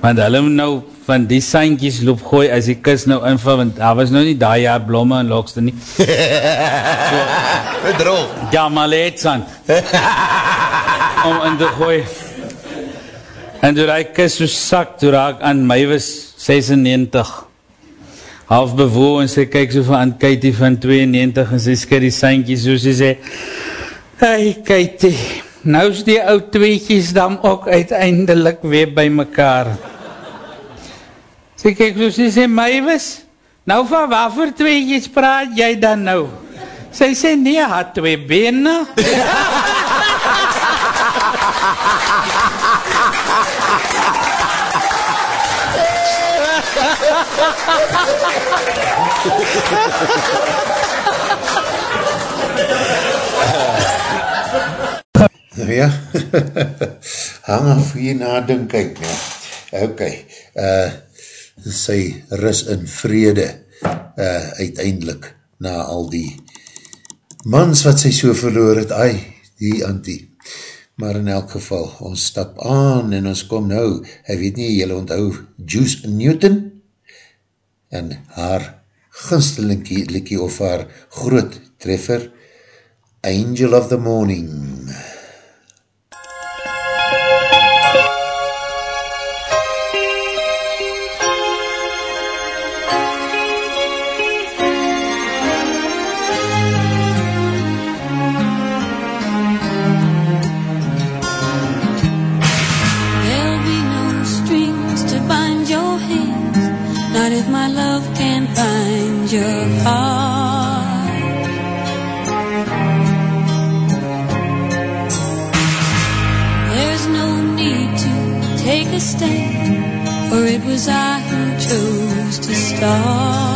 want hulle moet nou van die sandjies loop gooi as die kus nou inval, want daar was nou nie daai jaar blomme en lokste nie. Droog. Ja, maar het sand. om in te gooi. En toe die kus so sak, toe raak aan my was 96. Half bewoe en sy kyk so van aan Katie van 92 en sy skit die sandjies so sy sê, Hey Katie, nou is die ou tweetjies dan ook uiteindelik weer by mekaar. Sy kyk sy sê, Mavis, nou van wat voor tweetjies praat jy dan nou? Sy sê, nee, het twee bene. Nou ja, hang af hier na dink kyk, ja. Ok, uh, sy ris in vrede uh, uiteindelik na al die mans wat sy so verloor het, ai, die antie. Maar in elk geval, ons stap aan en ons kom nou, hy weet nie, jylle onthou Juice Newton en haar ginstelinkie likkie of haar groot treffer, Angel of the Morning. There'll take a stand, for it was I who chose to start.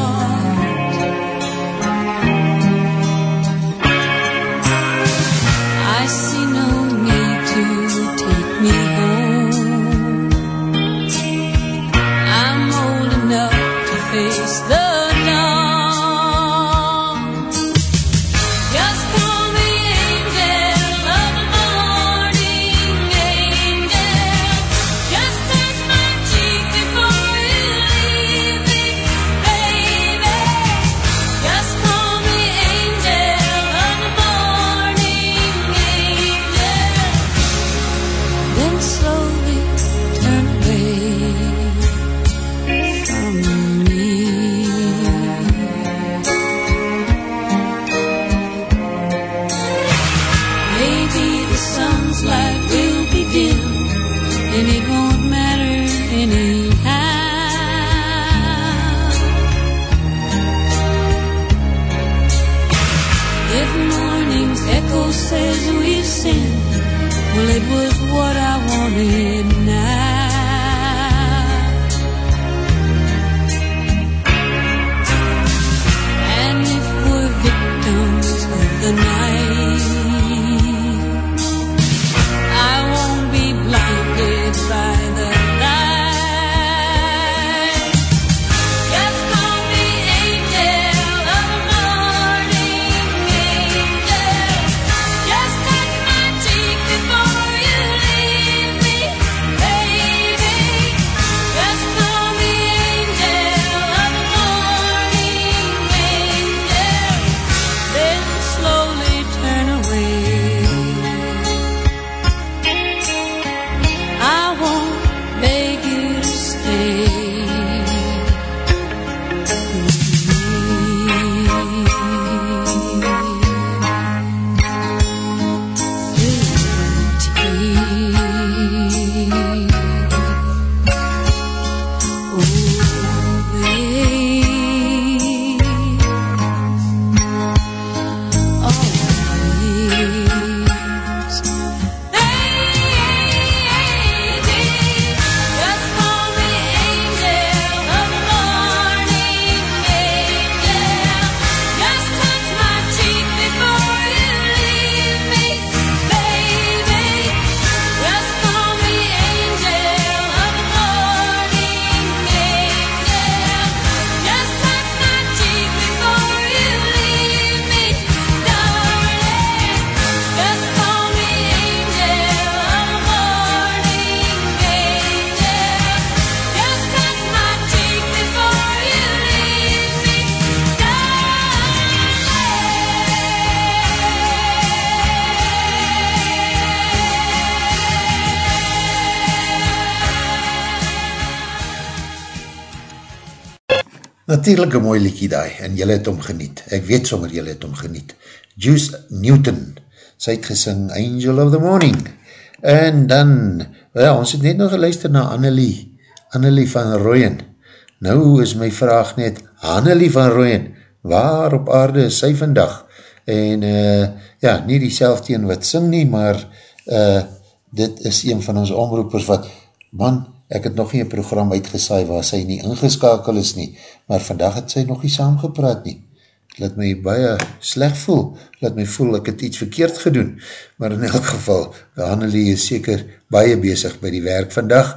Natuurlijk een mooi liekie daai, en jylle het om geniet. Ek weet sommer jylle het om geniet. Juice Newton, sy het gesing Angel of the Morning. En dan, well, ons het net nog geluister na Annelie, Annelie van Rooyen. Nou is my vraag net, Annelie van Rooyen, waar op aarde is sy vandag? En uh, ja, nie die selfteen wat sing nie, maar uh, dit is een van ons omroepers wat, man, ek het nog nie een program uitgesaai waar sy nie ingeskakel is nie, maar vandag het sy nog nie saamgepraat nie. Laat my baie sleg voel, laat my voel ek het iets verkeerd gedoen, maar in elk geval, Annelie is seker baie bezig by die werk vandag,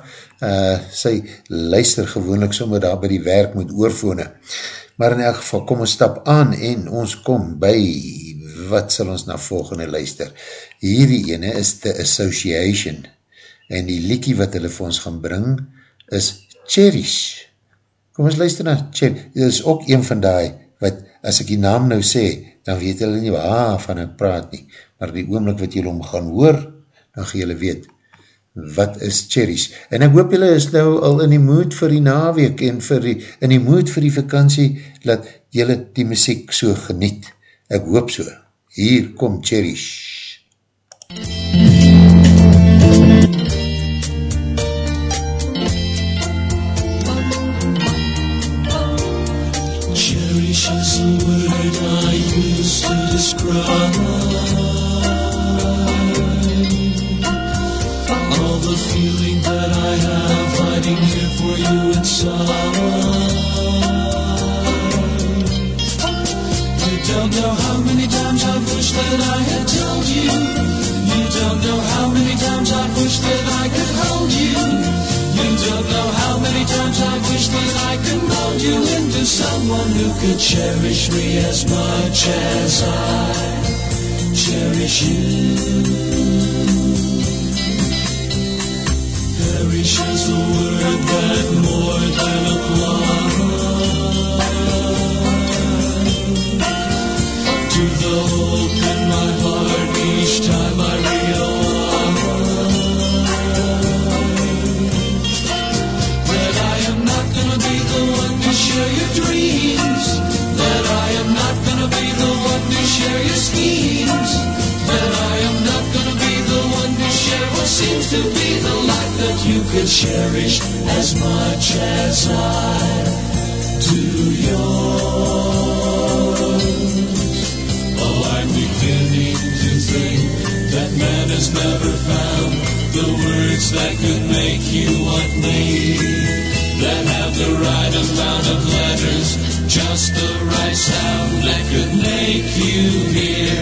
uh, sy luister gewoonlik sommer daar by die werk met oorfone, maar in elk geval kom ons stap aan en ons kom by, wat sal ons na volgende luister? Hierdie ene is The Association, en die liekie wat hulle vir ons gaan bring, is Cherish. Kom ons luister na Cherish, dit is ook een van die, wat as ek die naam nou sê, dan weet hulle nie waar van ek praat nie, maar die oomlik wat julle om gaan hoor, dan gaan julle weet, wat is Cherish. En ek hoop julle is nou al in die mood vir die naweek, en vir die, in die mood vir die vakantie, dat julle die muziek so geniet. Ek hoop so. Hier kom Cherish. Is a word I use to describe all the feeling that I have hiding here for you inside. You don't know how many times I've wished that I had told you. You don't know how many times I've wished that I could hold you. You don't know how many times I wish that I could hold you someone who could cherish me as much as I cherish you. Perish is a word that more than applies that I am not gonna be the one to share your schemes, not seems to be the life that you could cherish as much as I do yours. Oh, I'm beginning to think that man has never found the words that could make you want me. That have the right amount of letters, just the right sound make you hear,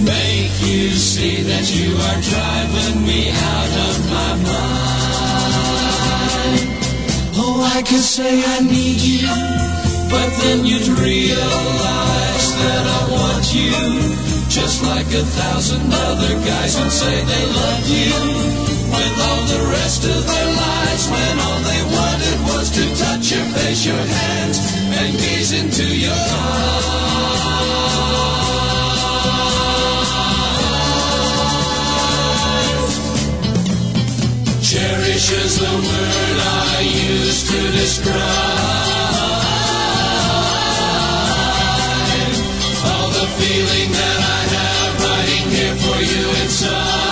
make you see that you are driving me out of my mind. Oh, I could say I need you, but then you'd realize that I want you. Just like a thousand other guys would say they love you with all the rest of their lives when all they wanted was to touch your face, your hands, and gaze into your eyes. Cherish is the word I use to describe all the feeling that I have writing here for you inside.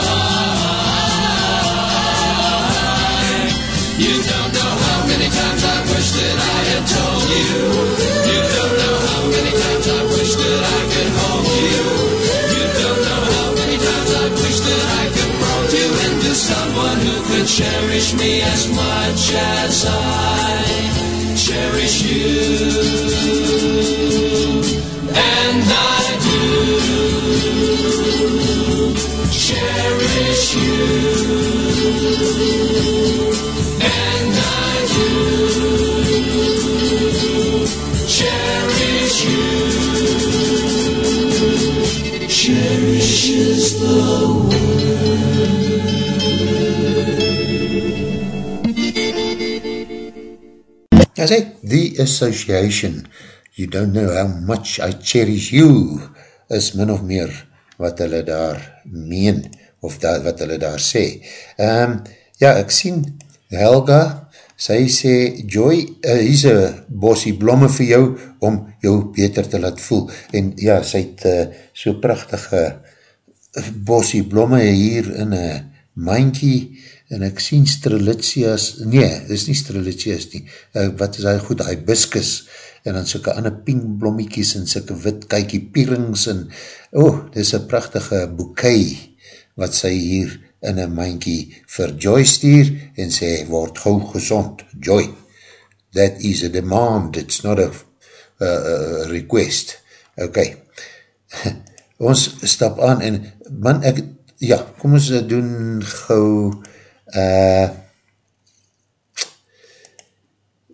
You don't know how many times I wish that I had told you. Cherish me as much as I cherish you. And I do cherish you. And I do cherish you. Cherish is the Ja, sê, The Association, you don't know how much I cherish you, is min of meer wat hulle daar meen, of da, wat hulle daar sê. Um, ja, ek sien Helga, sy sê, Joy, uh, hier is een bossie blomme vir jou, om jou beter te laat voel. En ja, sy het uh, so prachtige bossie blomme hier in een mankie, en ek sien strelitzias, nee, dit is nie strelitzias nie, uh, wat is hy goed, hibiscus, en dan soke ander pinkblomiekies, en soke wit kykie pierings, en, oh, dit is een prachtige bouquet, wat sy hier in een mankie vir Joy stuur, en sê, word gauw gezond, Joy, that is a demand, it's not a, a, a request, ok, ons stap aan, en man, ek, ja, kom ons doen gauw, uh,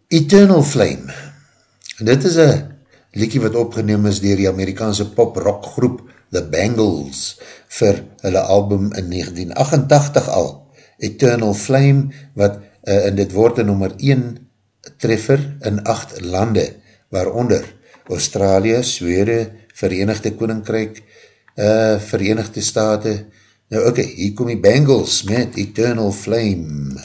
Eternal Flame. Dit is een liekie wat opgeneem is dier die Amerikaanse pop-rock groep The Bangles vir hulle album in 1988 al Eternal Flame wat uh, en dit word een nummer 1 treffer in 8 lande waaronder Australië, Swede, Verenigde Koninkrijk uh, Verenigde Staten Nou oké, okay, hier kom die Bengals met Eternal Flame.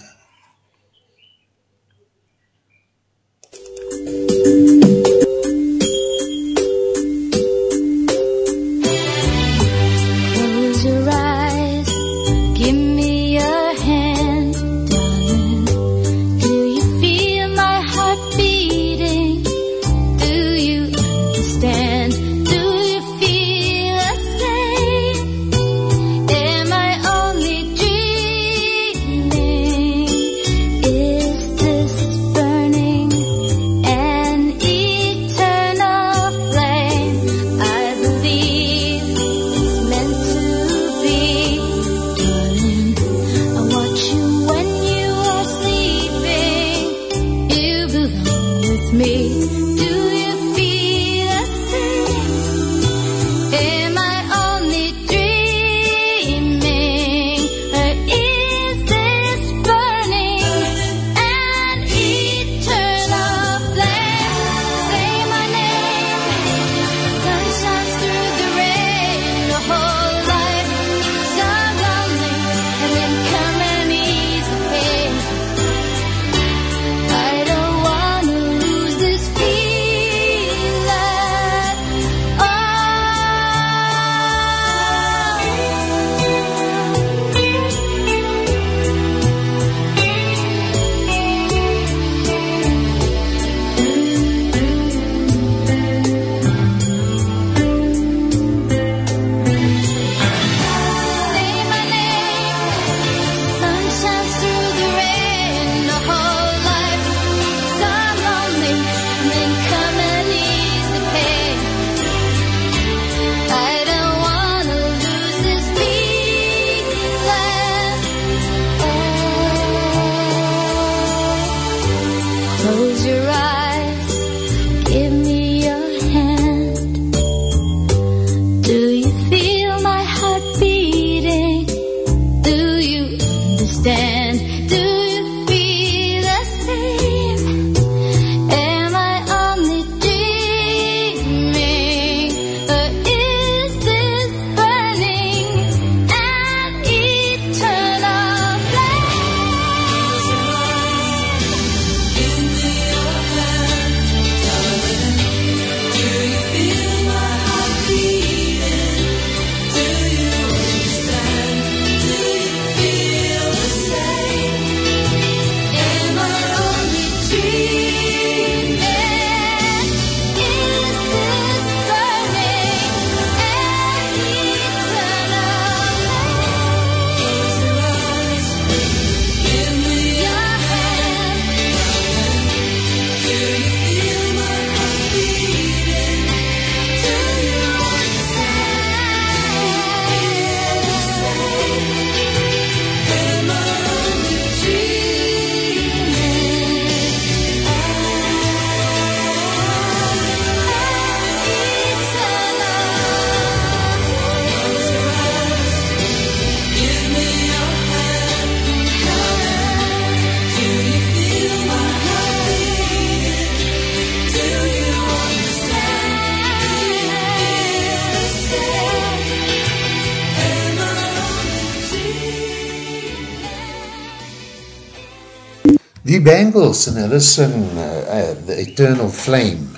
Bengals en hulle sing uh, uh, The Eternal Flame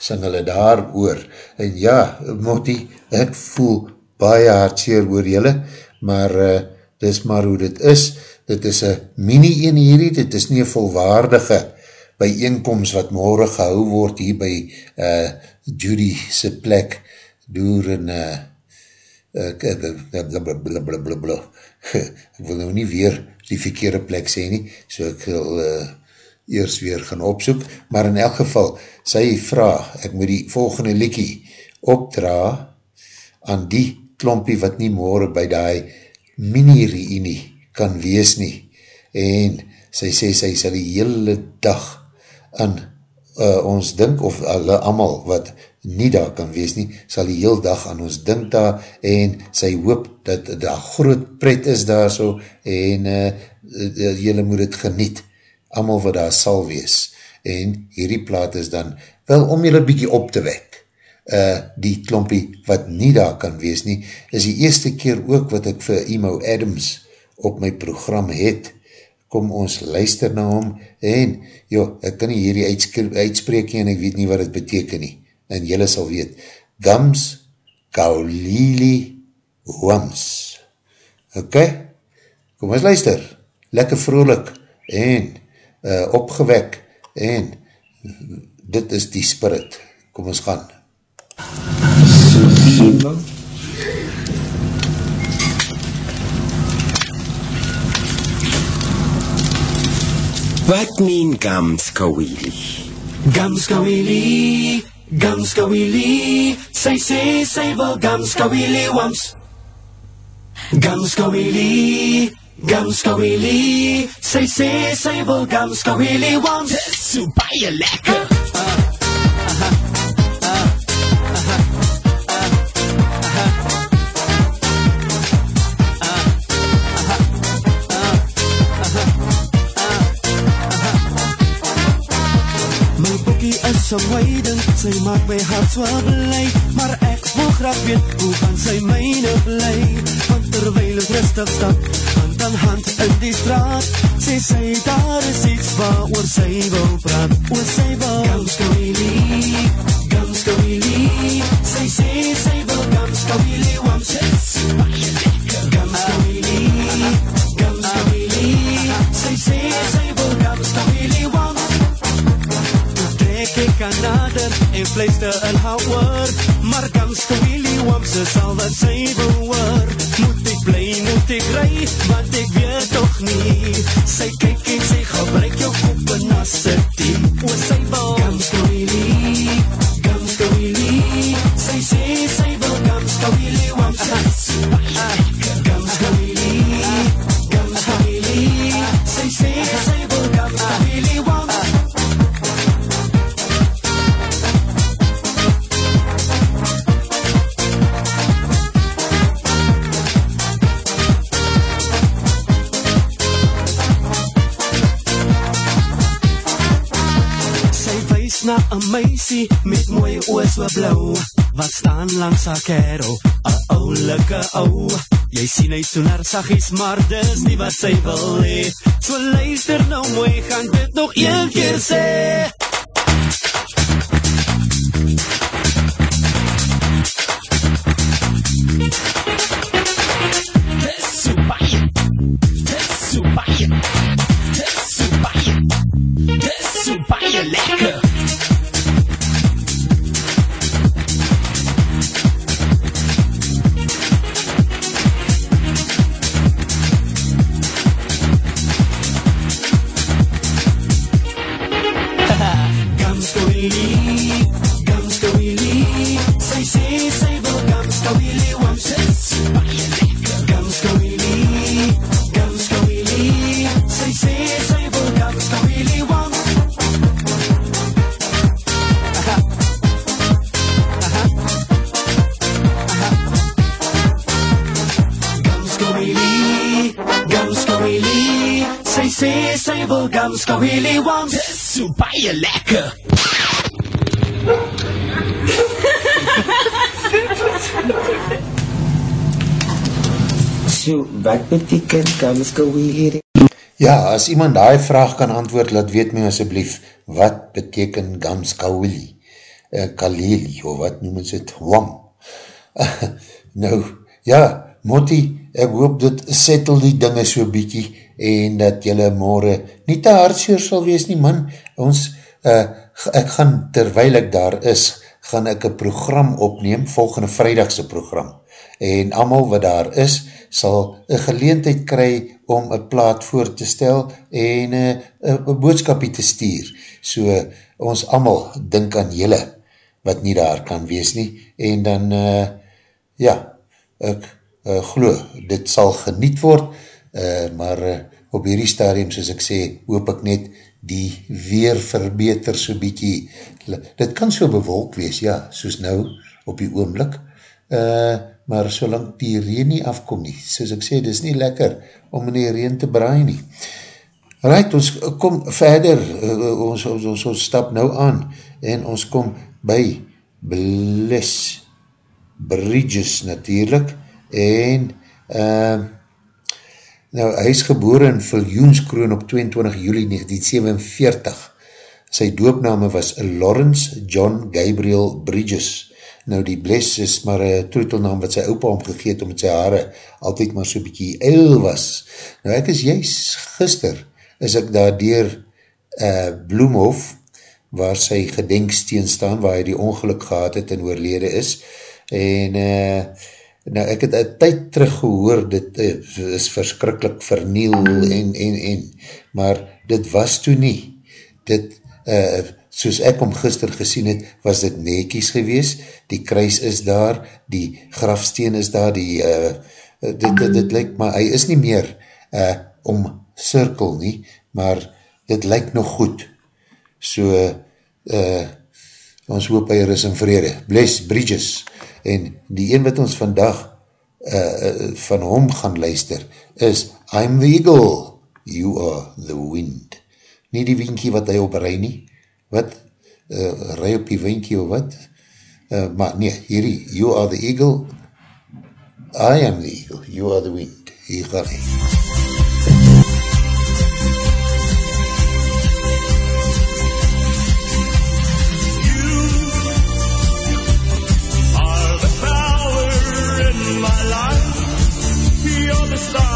sing hulle daar oor en ja, Motti, ek voel baie hartseer oor julle, maar uh, dis maar hoe dit is, dit is een mini een hierdie, dit is nie een volwaardige bijeenkomst wat morgen gehou word hier by uh, Judy se plek door in uh, blablabla ek wil nou nie weer die verkeerde plek sê nie, so ek wil uh, eers weer gaan opsoek, maar in elk geval, sy vraag, ek moet die volgende likkie opdra aan die klompie wat nie morgen by die mini-reunie kan wees nie, en sy sê sy sal die hele dag aan uh, ons dink, of alle amal wat nie daar kan wees nie, sal die heel dag aan ons dink daar, en sy hoop dat daar groot pret is daar so, en uh, jylle moet het geniet, amal wat daar sal wees, en hierdie plaat is dan, wel om jylle bykie op te wek, uh, die klompie wat nie daar kan wees nie, is die eerste keer ook wat ek vir Emo Adams op my program het, kom ons luister na hom, en, joh, ek kan nie hierdie uitspreek en ek weet nie wat het beteken nie, en jylle sal weet, Gams Kaulili Wams. Ok, kom ons luister, lekker vrolik, en uh, opgewek, en dit is die spirit, kom ons gaan. Super. Wat mean Gamskawili? Gamskawili, Gamskawili, sy sê sy wil Gamskawili wams. Gamskawili, Gamskawili, sy sê sy wil Gamskawili wams. Dis so baie lekker. My is so weidend, sy maak my hart so blij, maar ek wil graag weet, hoe gaan sy myne bly? Want terwijl ons rustig stap, hand aan hand in die straat, sê sy daar is iets waar oor sy wil praat, oor sy wil. Gamskawili, Gamskawili, sy sê sy wil Gamskawili, want sy is en fluister in haar oor. Maar gangste Willie Wamse sal wat sy wil hoor moet ek bly, moet ek ry want ek weet toch nie. Sy kyk en sy gebruik jou kop en as ek die oor sy wil gangste meisie met mooi oë so blou wat staan langs haar kerel, 'n oulike ou. Jy sien hy so naar saggies, maar dis nie wat sy wil hê. So luister nou mooi, gaan dit nog een keer sê. Gamskawili, want dis so baie lekker. So, wat beteken Gamskawili? Ja, as iemand die vraag kan antwoord, laat weet my asjeblief, wat beteken Gamskawili? Uh, Kaleli, of wat noem ons het? Wam. nou, ja, Motti, ek hoop dit settel die dinge so bykie en dat jylle morgen nie te hartseer sal wees nie, man. Ons, uh, ek gaan, terwijl ek daar is, gaan ek een program opneem, volgende vrijdagse program. En amal wat daar is, sal een geleentheid kry om een plaat voor te stel en een boodskapie te stuur. So, ons amal dink aan jylle, wat nie daar kan wees nie, en dan, uh, ja, ek uh, glo, dit sal geniet word, uh, maar uh, op hierdie stadium, soos ek sê, hoop ek net die weer verbeter so bykie, dit kan so bewolk wees, ja, soos nou, op die oomlik, uh, maar solang die reen nie afkom nie, soos ek sê, dit is nie lekker om in die reen te braai nie. Right, ons kom verder, uh, ons, ons, ons, ons stap nou aan, en ons kom by Bliss Bridges natuurlijk en uh, nou, hy is geboor in Viljoenskroon op 22 juli 1947 sy doopname was Lawrence John Gabriel Bridges. Nou die Bliss is maar een troetelnaam wat sy opa omgegeet omdat sy haare altyd maar so bykie eil was. Nou ek is juist gister is ek daar dier uh, Bloemhof waar sy gedenksteen staan, waar hy die ongeluk gehad het en oorlede is, en uh, nou ek het een tyd terug gehoor, dit is verskrikkelijk verniel en, en, en, maar dit was toe nie, dit, uh, soos ek om gister gesien het, was dit nekies gewees, die kruis is daar, die grafsteen is daar, die, uh, dit, dit, dit lyk, maar hy is nie meer uh, om cirkel nie, maar dit lyk nog goed, so uh, ons hoop hy is in vrede, Bless Bridges, en die een wat ons vandag uh, van hom gaan luister, is I'm the eagle, you are the wind. Nie die winkie wat hy op rij nie, wat, uh, rij op die winkie of wat, uh, maar nee, hierdie, you are the eagle, I am the eagle, you are the wind, hier gaan hy. sun.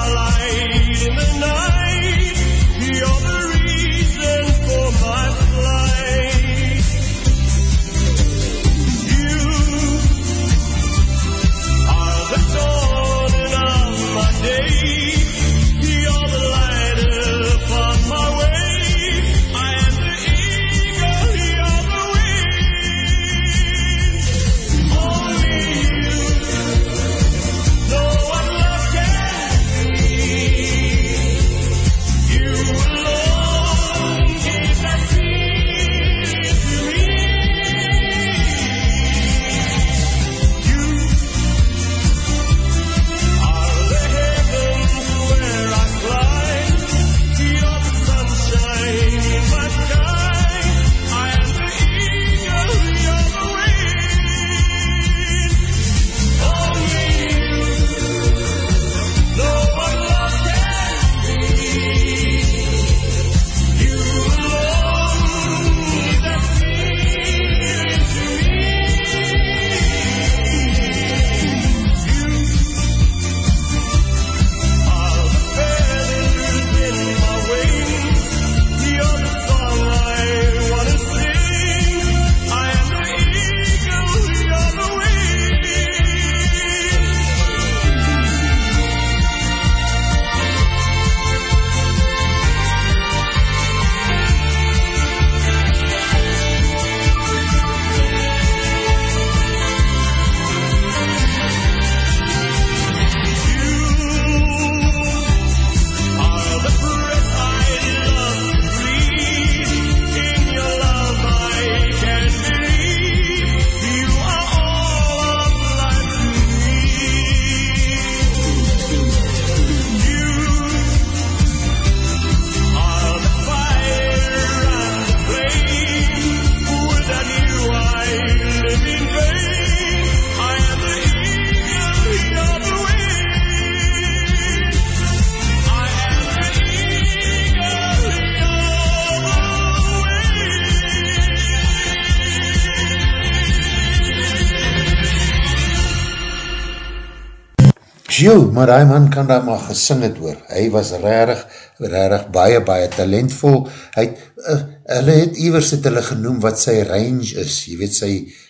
Tjoe, maar die man kan daar maar gesing het hoor. Hy was rarig, rarig, baie, baie talentvol. Hy uh, hulle het iwers het hulle genoem wat sy range is. Jy weet, sy,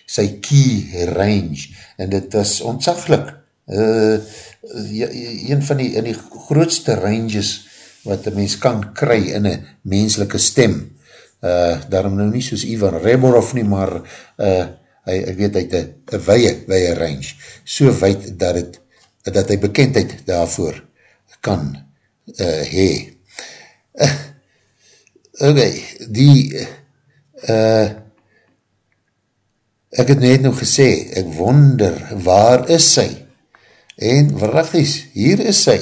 sy key range. En dit is ontzaglik. Uh, een van die, in die grootste ranges wat een mens kan kry in een menselike stem. Uh, daarom nou nie soos Ivan Reborov nie, maar uh, hy, ek weet, hy het een weie, weie range. So wijd dat het dat hy bekendheid daarvoor kan uh, hee. Uh, ok, die uh, ek het net nog gesê, ek wonder, waar is sy? En verrachties, hier is sy.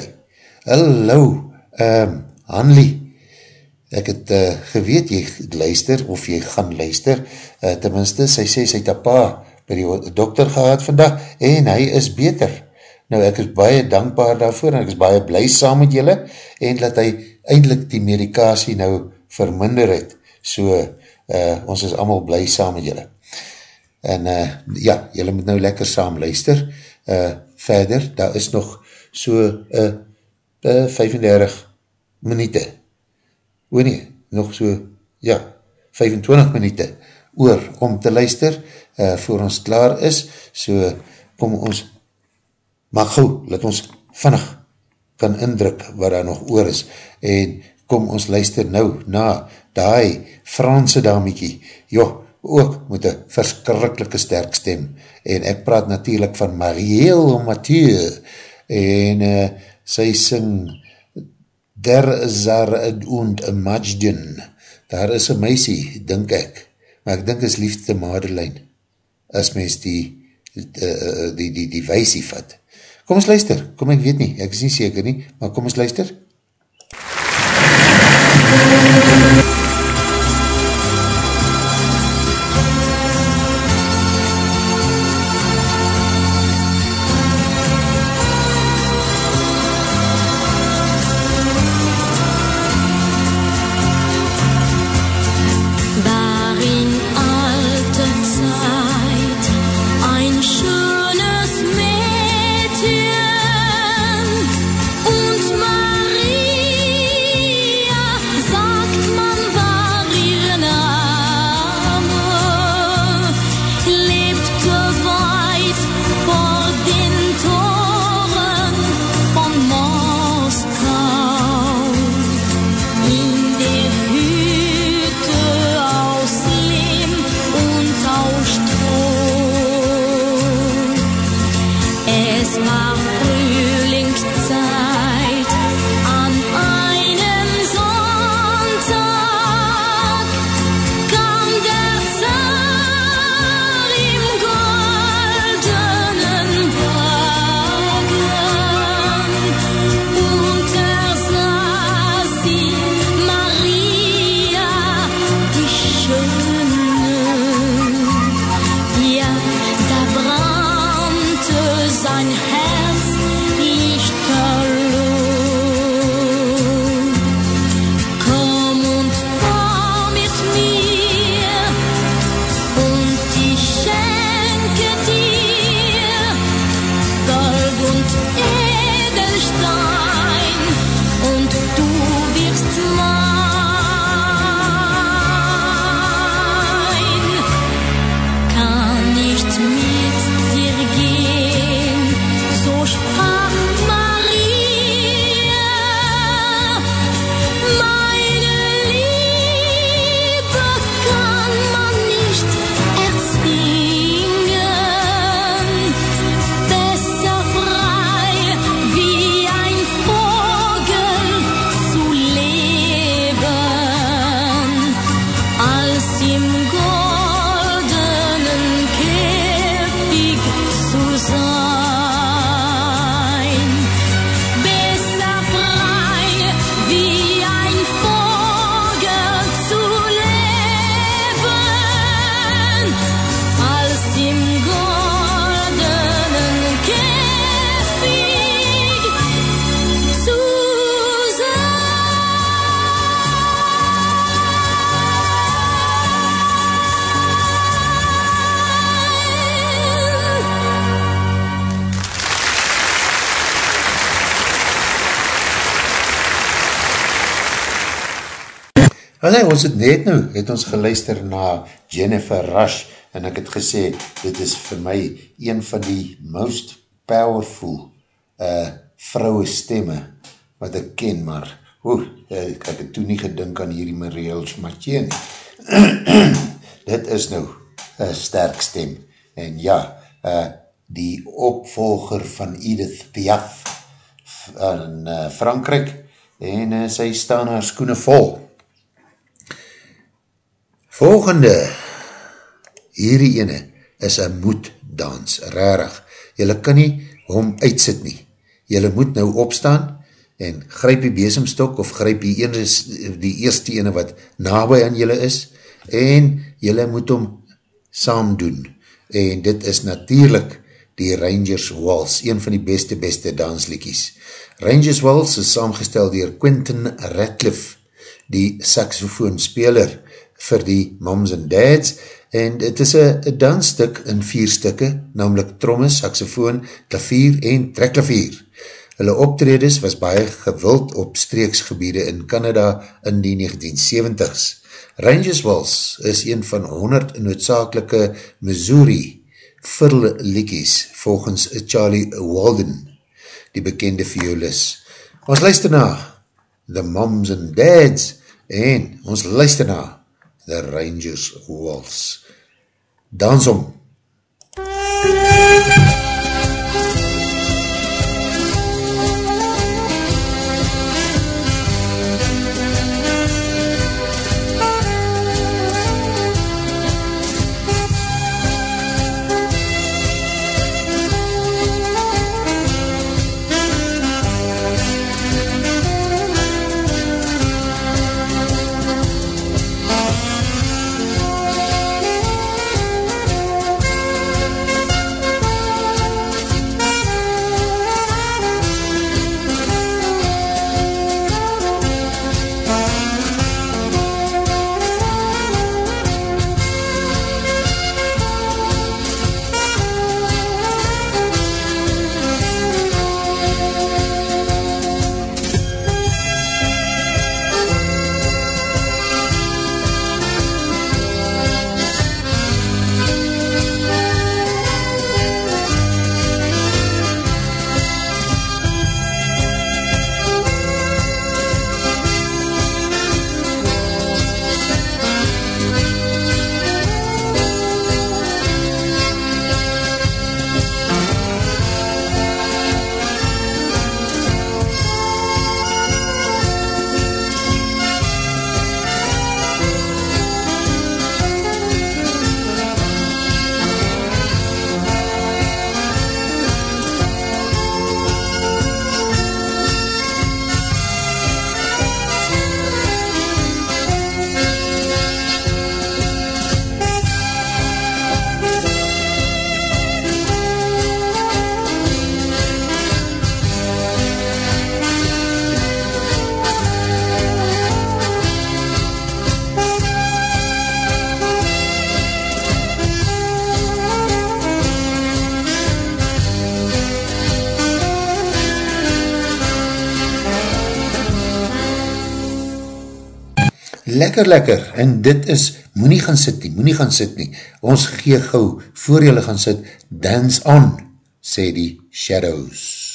Hallo, um, Hanlie, ek het uh, geweet, jy luister, of jy gaan luister, uh, tenminste, sy sê, sy het een pa by die dokter gehad vandag, en hy is beter. Nou ek is baie dankbaar daarvoor en ek is baie blij saam met julle en dat hy eindelijk die medikasie nou verminder het. So uh, ons is allemaal blij saam met julle. En uh, ja, julle moet nou lekker saam luister. Uh, verder, daar is nog so uh, uh, 35 minute. O nie, nog so, ja, 25 minute oor om te luister uh, voor ons klaar is. So kom ons maar gauw, laat ons vannig kan indruk wat daar nog oor is, en kom ons luister nou na die Franse damiekie, joh, ook met een verskrikkelike sterk stem, en ek praat natuurlijk van Marielle Mathieu, en uh, sy sing Der Zar und Majden, daar is een meisie, dink ek, maar ek dink is liefde Madeleine, as mens die die, die, die, die, die weisie vat. Kom ons luister, kom ek weet nie, ek is nie seker nie, maar kom ons luister. MUZIEK ons het net nou, het ons geluister na Jennifer Rush, en ek het gesê, dit is vir my een van die most powerful uh, vrouwe stemme wat ek ken, maar oe, ek, het toen nie gedink aan hierdie Marielle Mathieu nie. dit is nou een sterk stem, en ja, uh, die opvolger van Edith Piaf in uh, Frankrijk, en uh, sy staan haar skoene vol. Volgende, hierdie ene is een moeddans, rarig. Julle kan nie hom uitsit nie. Julle moet nou opstaan en gryp die besemstok of gryp die, ene, die eerste ene wat nabij aan julle is en julle moet hom saam doen. En dit is natuurlijk die Rangers Waltz, een van die beste, beste danslikies. Rangers Waltz is saamgestel dier Quentin Radcliffe, die saxofoonspeler, vir die moms en dads en het is een dansstuk in vier stukke, namelijk trommes, saxofoon, klavier en trekklavier. Hulle optredes was baie gewild op streeksgebiede in Canada in die 1970s. Rangers Waltz is een van 100 noodzakelike Missouri virlikies volgens Charlie Walden, die bekende violist. Ons luister na The Moms and Dads en ons luister na The Rangers Waltz. Dans om. Lekker lekker, en dit is, moet nie gaan sit nie, moet nie gaan sit nie, ons gee gauw, voor jylle gaan sit, dance on, sê die shadows.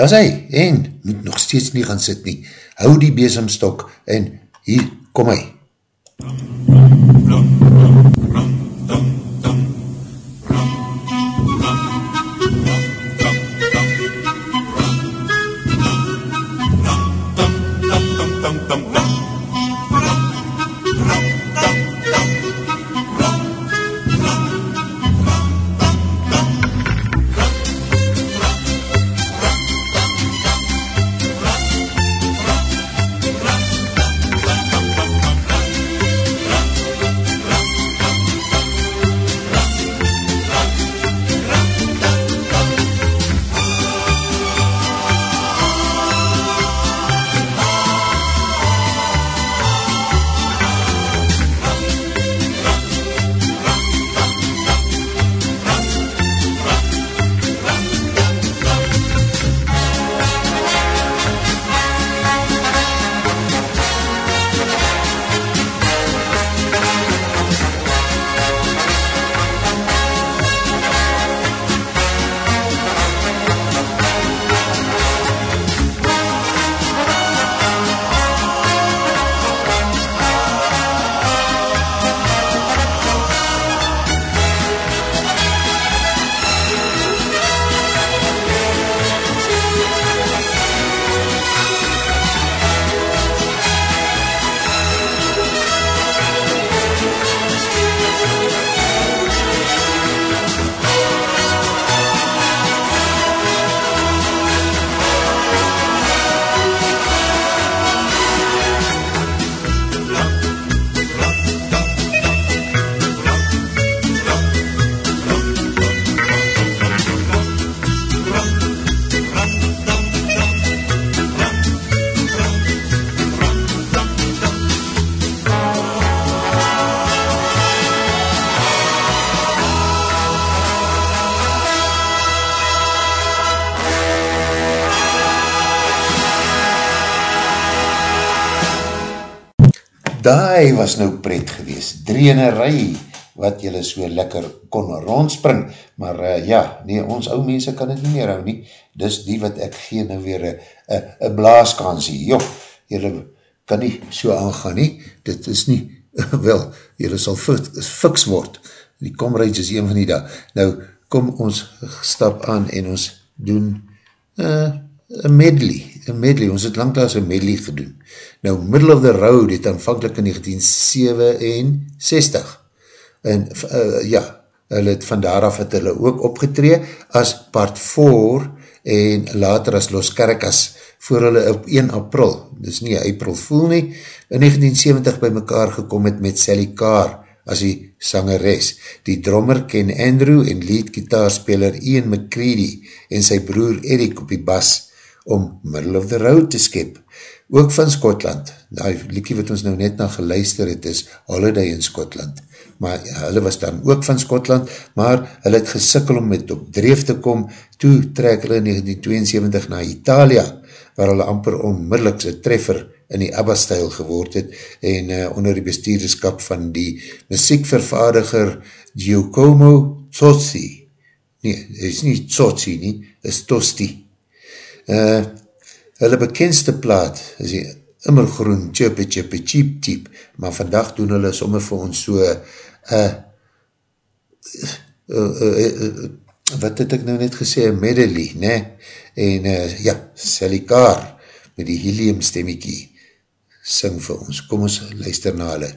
Daar is hy, en moet nog steeds nie gaan sit nie. Hou die besemstok en hier kom hy. Daai was nou pret gewees, drie in een rij, wat jylle so lekker kon rondspring, maar uh, ja, nee, ons ou mense kan het nie meer hou nie, dis die wat ek gee nou weer een blaaskansie, joh, jylle kan nie so aangaan nie, dit is nie, wel, jylle sal fiks word, die komreids is een van die dag, nou, kom ons stap aan en ons doen, uh, een medley, een medley, ons het langklaas een medley gedoen. Nou, Middle of the Road het aanvankelijk in 1967, en uh, ja, hulle het van daaraf het hulle ook opgetree as part 4 en later as Los Caracas voor hulle op 1 april, dis nie april voel nie, in 1970 by mekaar gekom het met Sally Carr as die sangeres. Die drummer Ken Andrew en lead gitaarspeler Ian McCready en sy broer Eric op die bas om Middle of the Road te skep. Ook van Skotland, die liekie wat ons nou net na geluister het is Holiday in Skotland, maar ja, hulle was dan ook van Skotland, maar hulle het gesikkel om met op dreef te kom, toe trek hulle in 1972 na Italia, waar hulle amper onmiddellik sy treffer in die ABBA-stijl geword het, en uh, onder die bestuurderskap van die muziekvervaardiger Giacomo Tozzi, nee, is nie Tozzi nie, is Tosti, Uh, hulle bekendste plaat is die immergroen tjuppe tjuppe cheap cheap, maar vandag doen hulle somme vir ons so uh, uh, uh, uh, uh, wat het ek nou net gesê, medley, ne? En uh, ja, Sally Carr met die helium stemmiekie sing vir ons. Kom ons luister na hulle.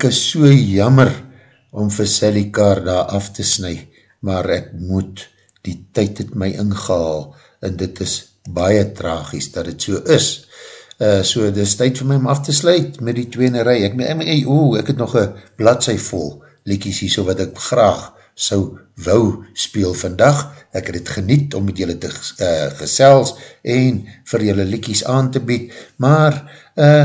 Ek is so jammer om vir Sally Carr daar af te snu, maar ek moet, die tyd het my ingehaal, en dit is baie tragies dat het so is. Uh, so, dit is tyd vir my om af te sluit met die tweene rij. Ek, ek, ek, oh, ek het nog een bladzij vol liekies hier, so wat ek graag sou wou speel vandag. Ek het het geniet om met julle te uh, gesels en vir julle liekies aan te bied, maar uh,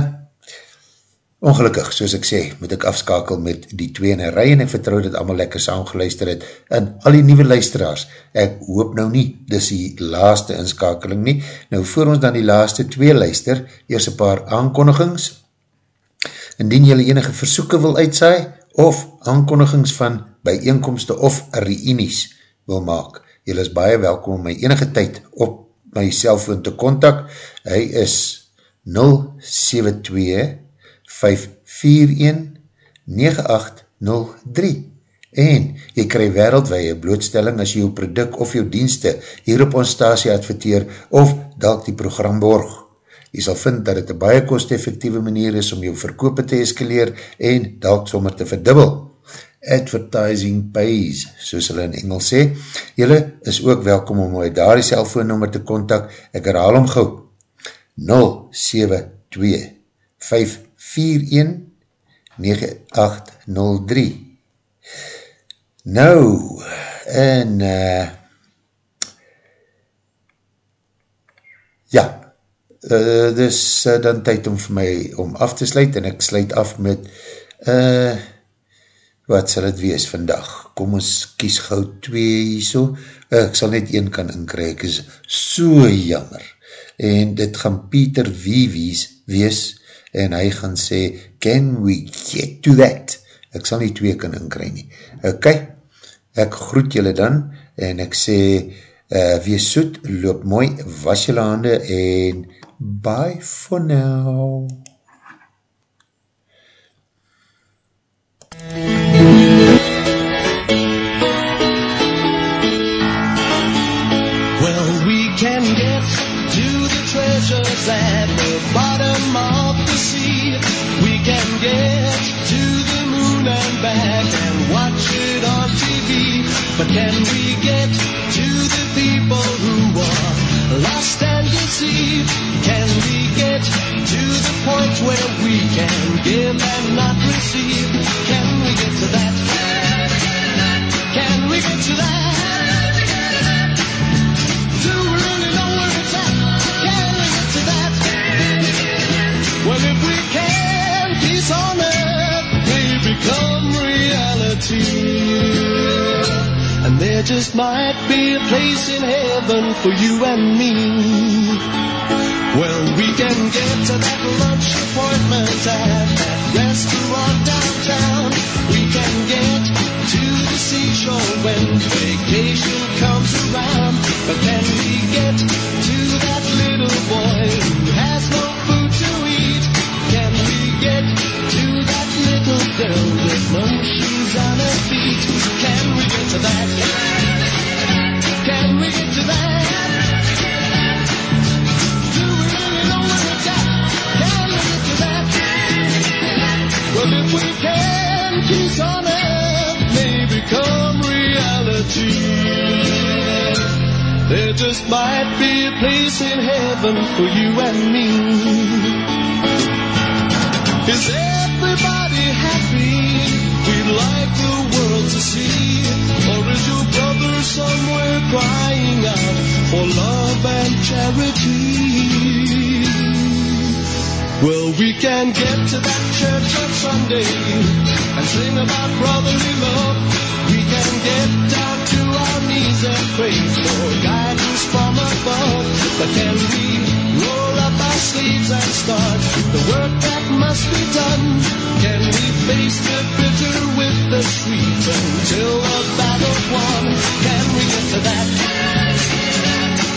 Ongelukkig, soos ek sê, moet ek afskakel met die twee in een rij en ek vertrouw dat allemaal lekker saam geluister het en al die nieuwe luisteraars, ek hoop nou nie, dis die laaste inskakeling nie, nou voor ons dan die laaste twee luister, eers een paar aankondigings, indien jylle enige versoeken wil uitsaai, of aankondigings van bijeenkomste of reenies wil maak, jylle is baie welkom om my enige tyd op my cellfoon te kontak, hy is 072 541-9803 en jy krij wereldwee blootstelling as jy jou product of jou dienste hier op ons stasie adverteer of dalk die program borg. Jy sal vind dat het een baie kost-effectieve manier is om jou verkoop te eskaleer en dalk sommer te verdubbel. Advertising pays, soos hulle in Engels sê. Julle is ook welkom om my daar die cellfoonnummer te kontak. Ek herhaal om gauw. 072 5 Nou, en uh, ja, uh, dis uh, dan tyd om vir my om af te sluit en ek sluit af met uh, wat sal het wees vandag? Kom ons kies gauw twee hierso. Uh, ek sal net een kan inkry, ek is so jammer. En dit gaan Pieter Wiewies wees, en hy gaan sê, can we get to that? Ek sal nie twee kan inkry nie. Ok, ek groet julle dan, en ek sê, uh, wees soet, loop mooi, was julle hande, en bye for now. Well, can we get to the people who are lost and deceived? Can we get to the point where there just might be a place in heaven for you and me. Well, we can get to that lunch appointment at that restaurant downtown. We can get to the seashore when vacation comes around. But can we get to that little boy who has no food to eat? Can we get to that little girl with no shoes Can we get to that? Can we get to that? Do we really know where? Can we get to that? Well, if we can, on reality. There just might be a place in heaven for you and me. For love and charity? Well, we can get to that church on Sunday and sing about brotherly love. We can get down to our knees and pray for guidance from above. But can we roll up our sleeves and start the work that must be done? Can we face the bitter with the sweet until the battle's won? Can we get to that?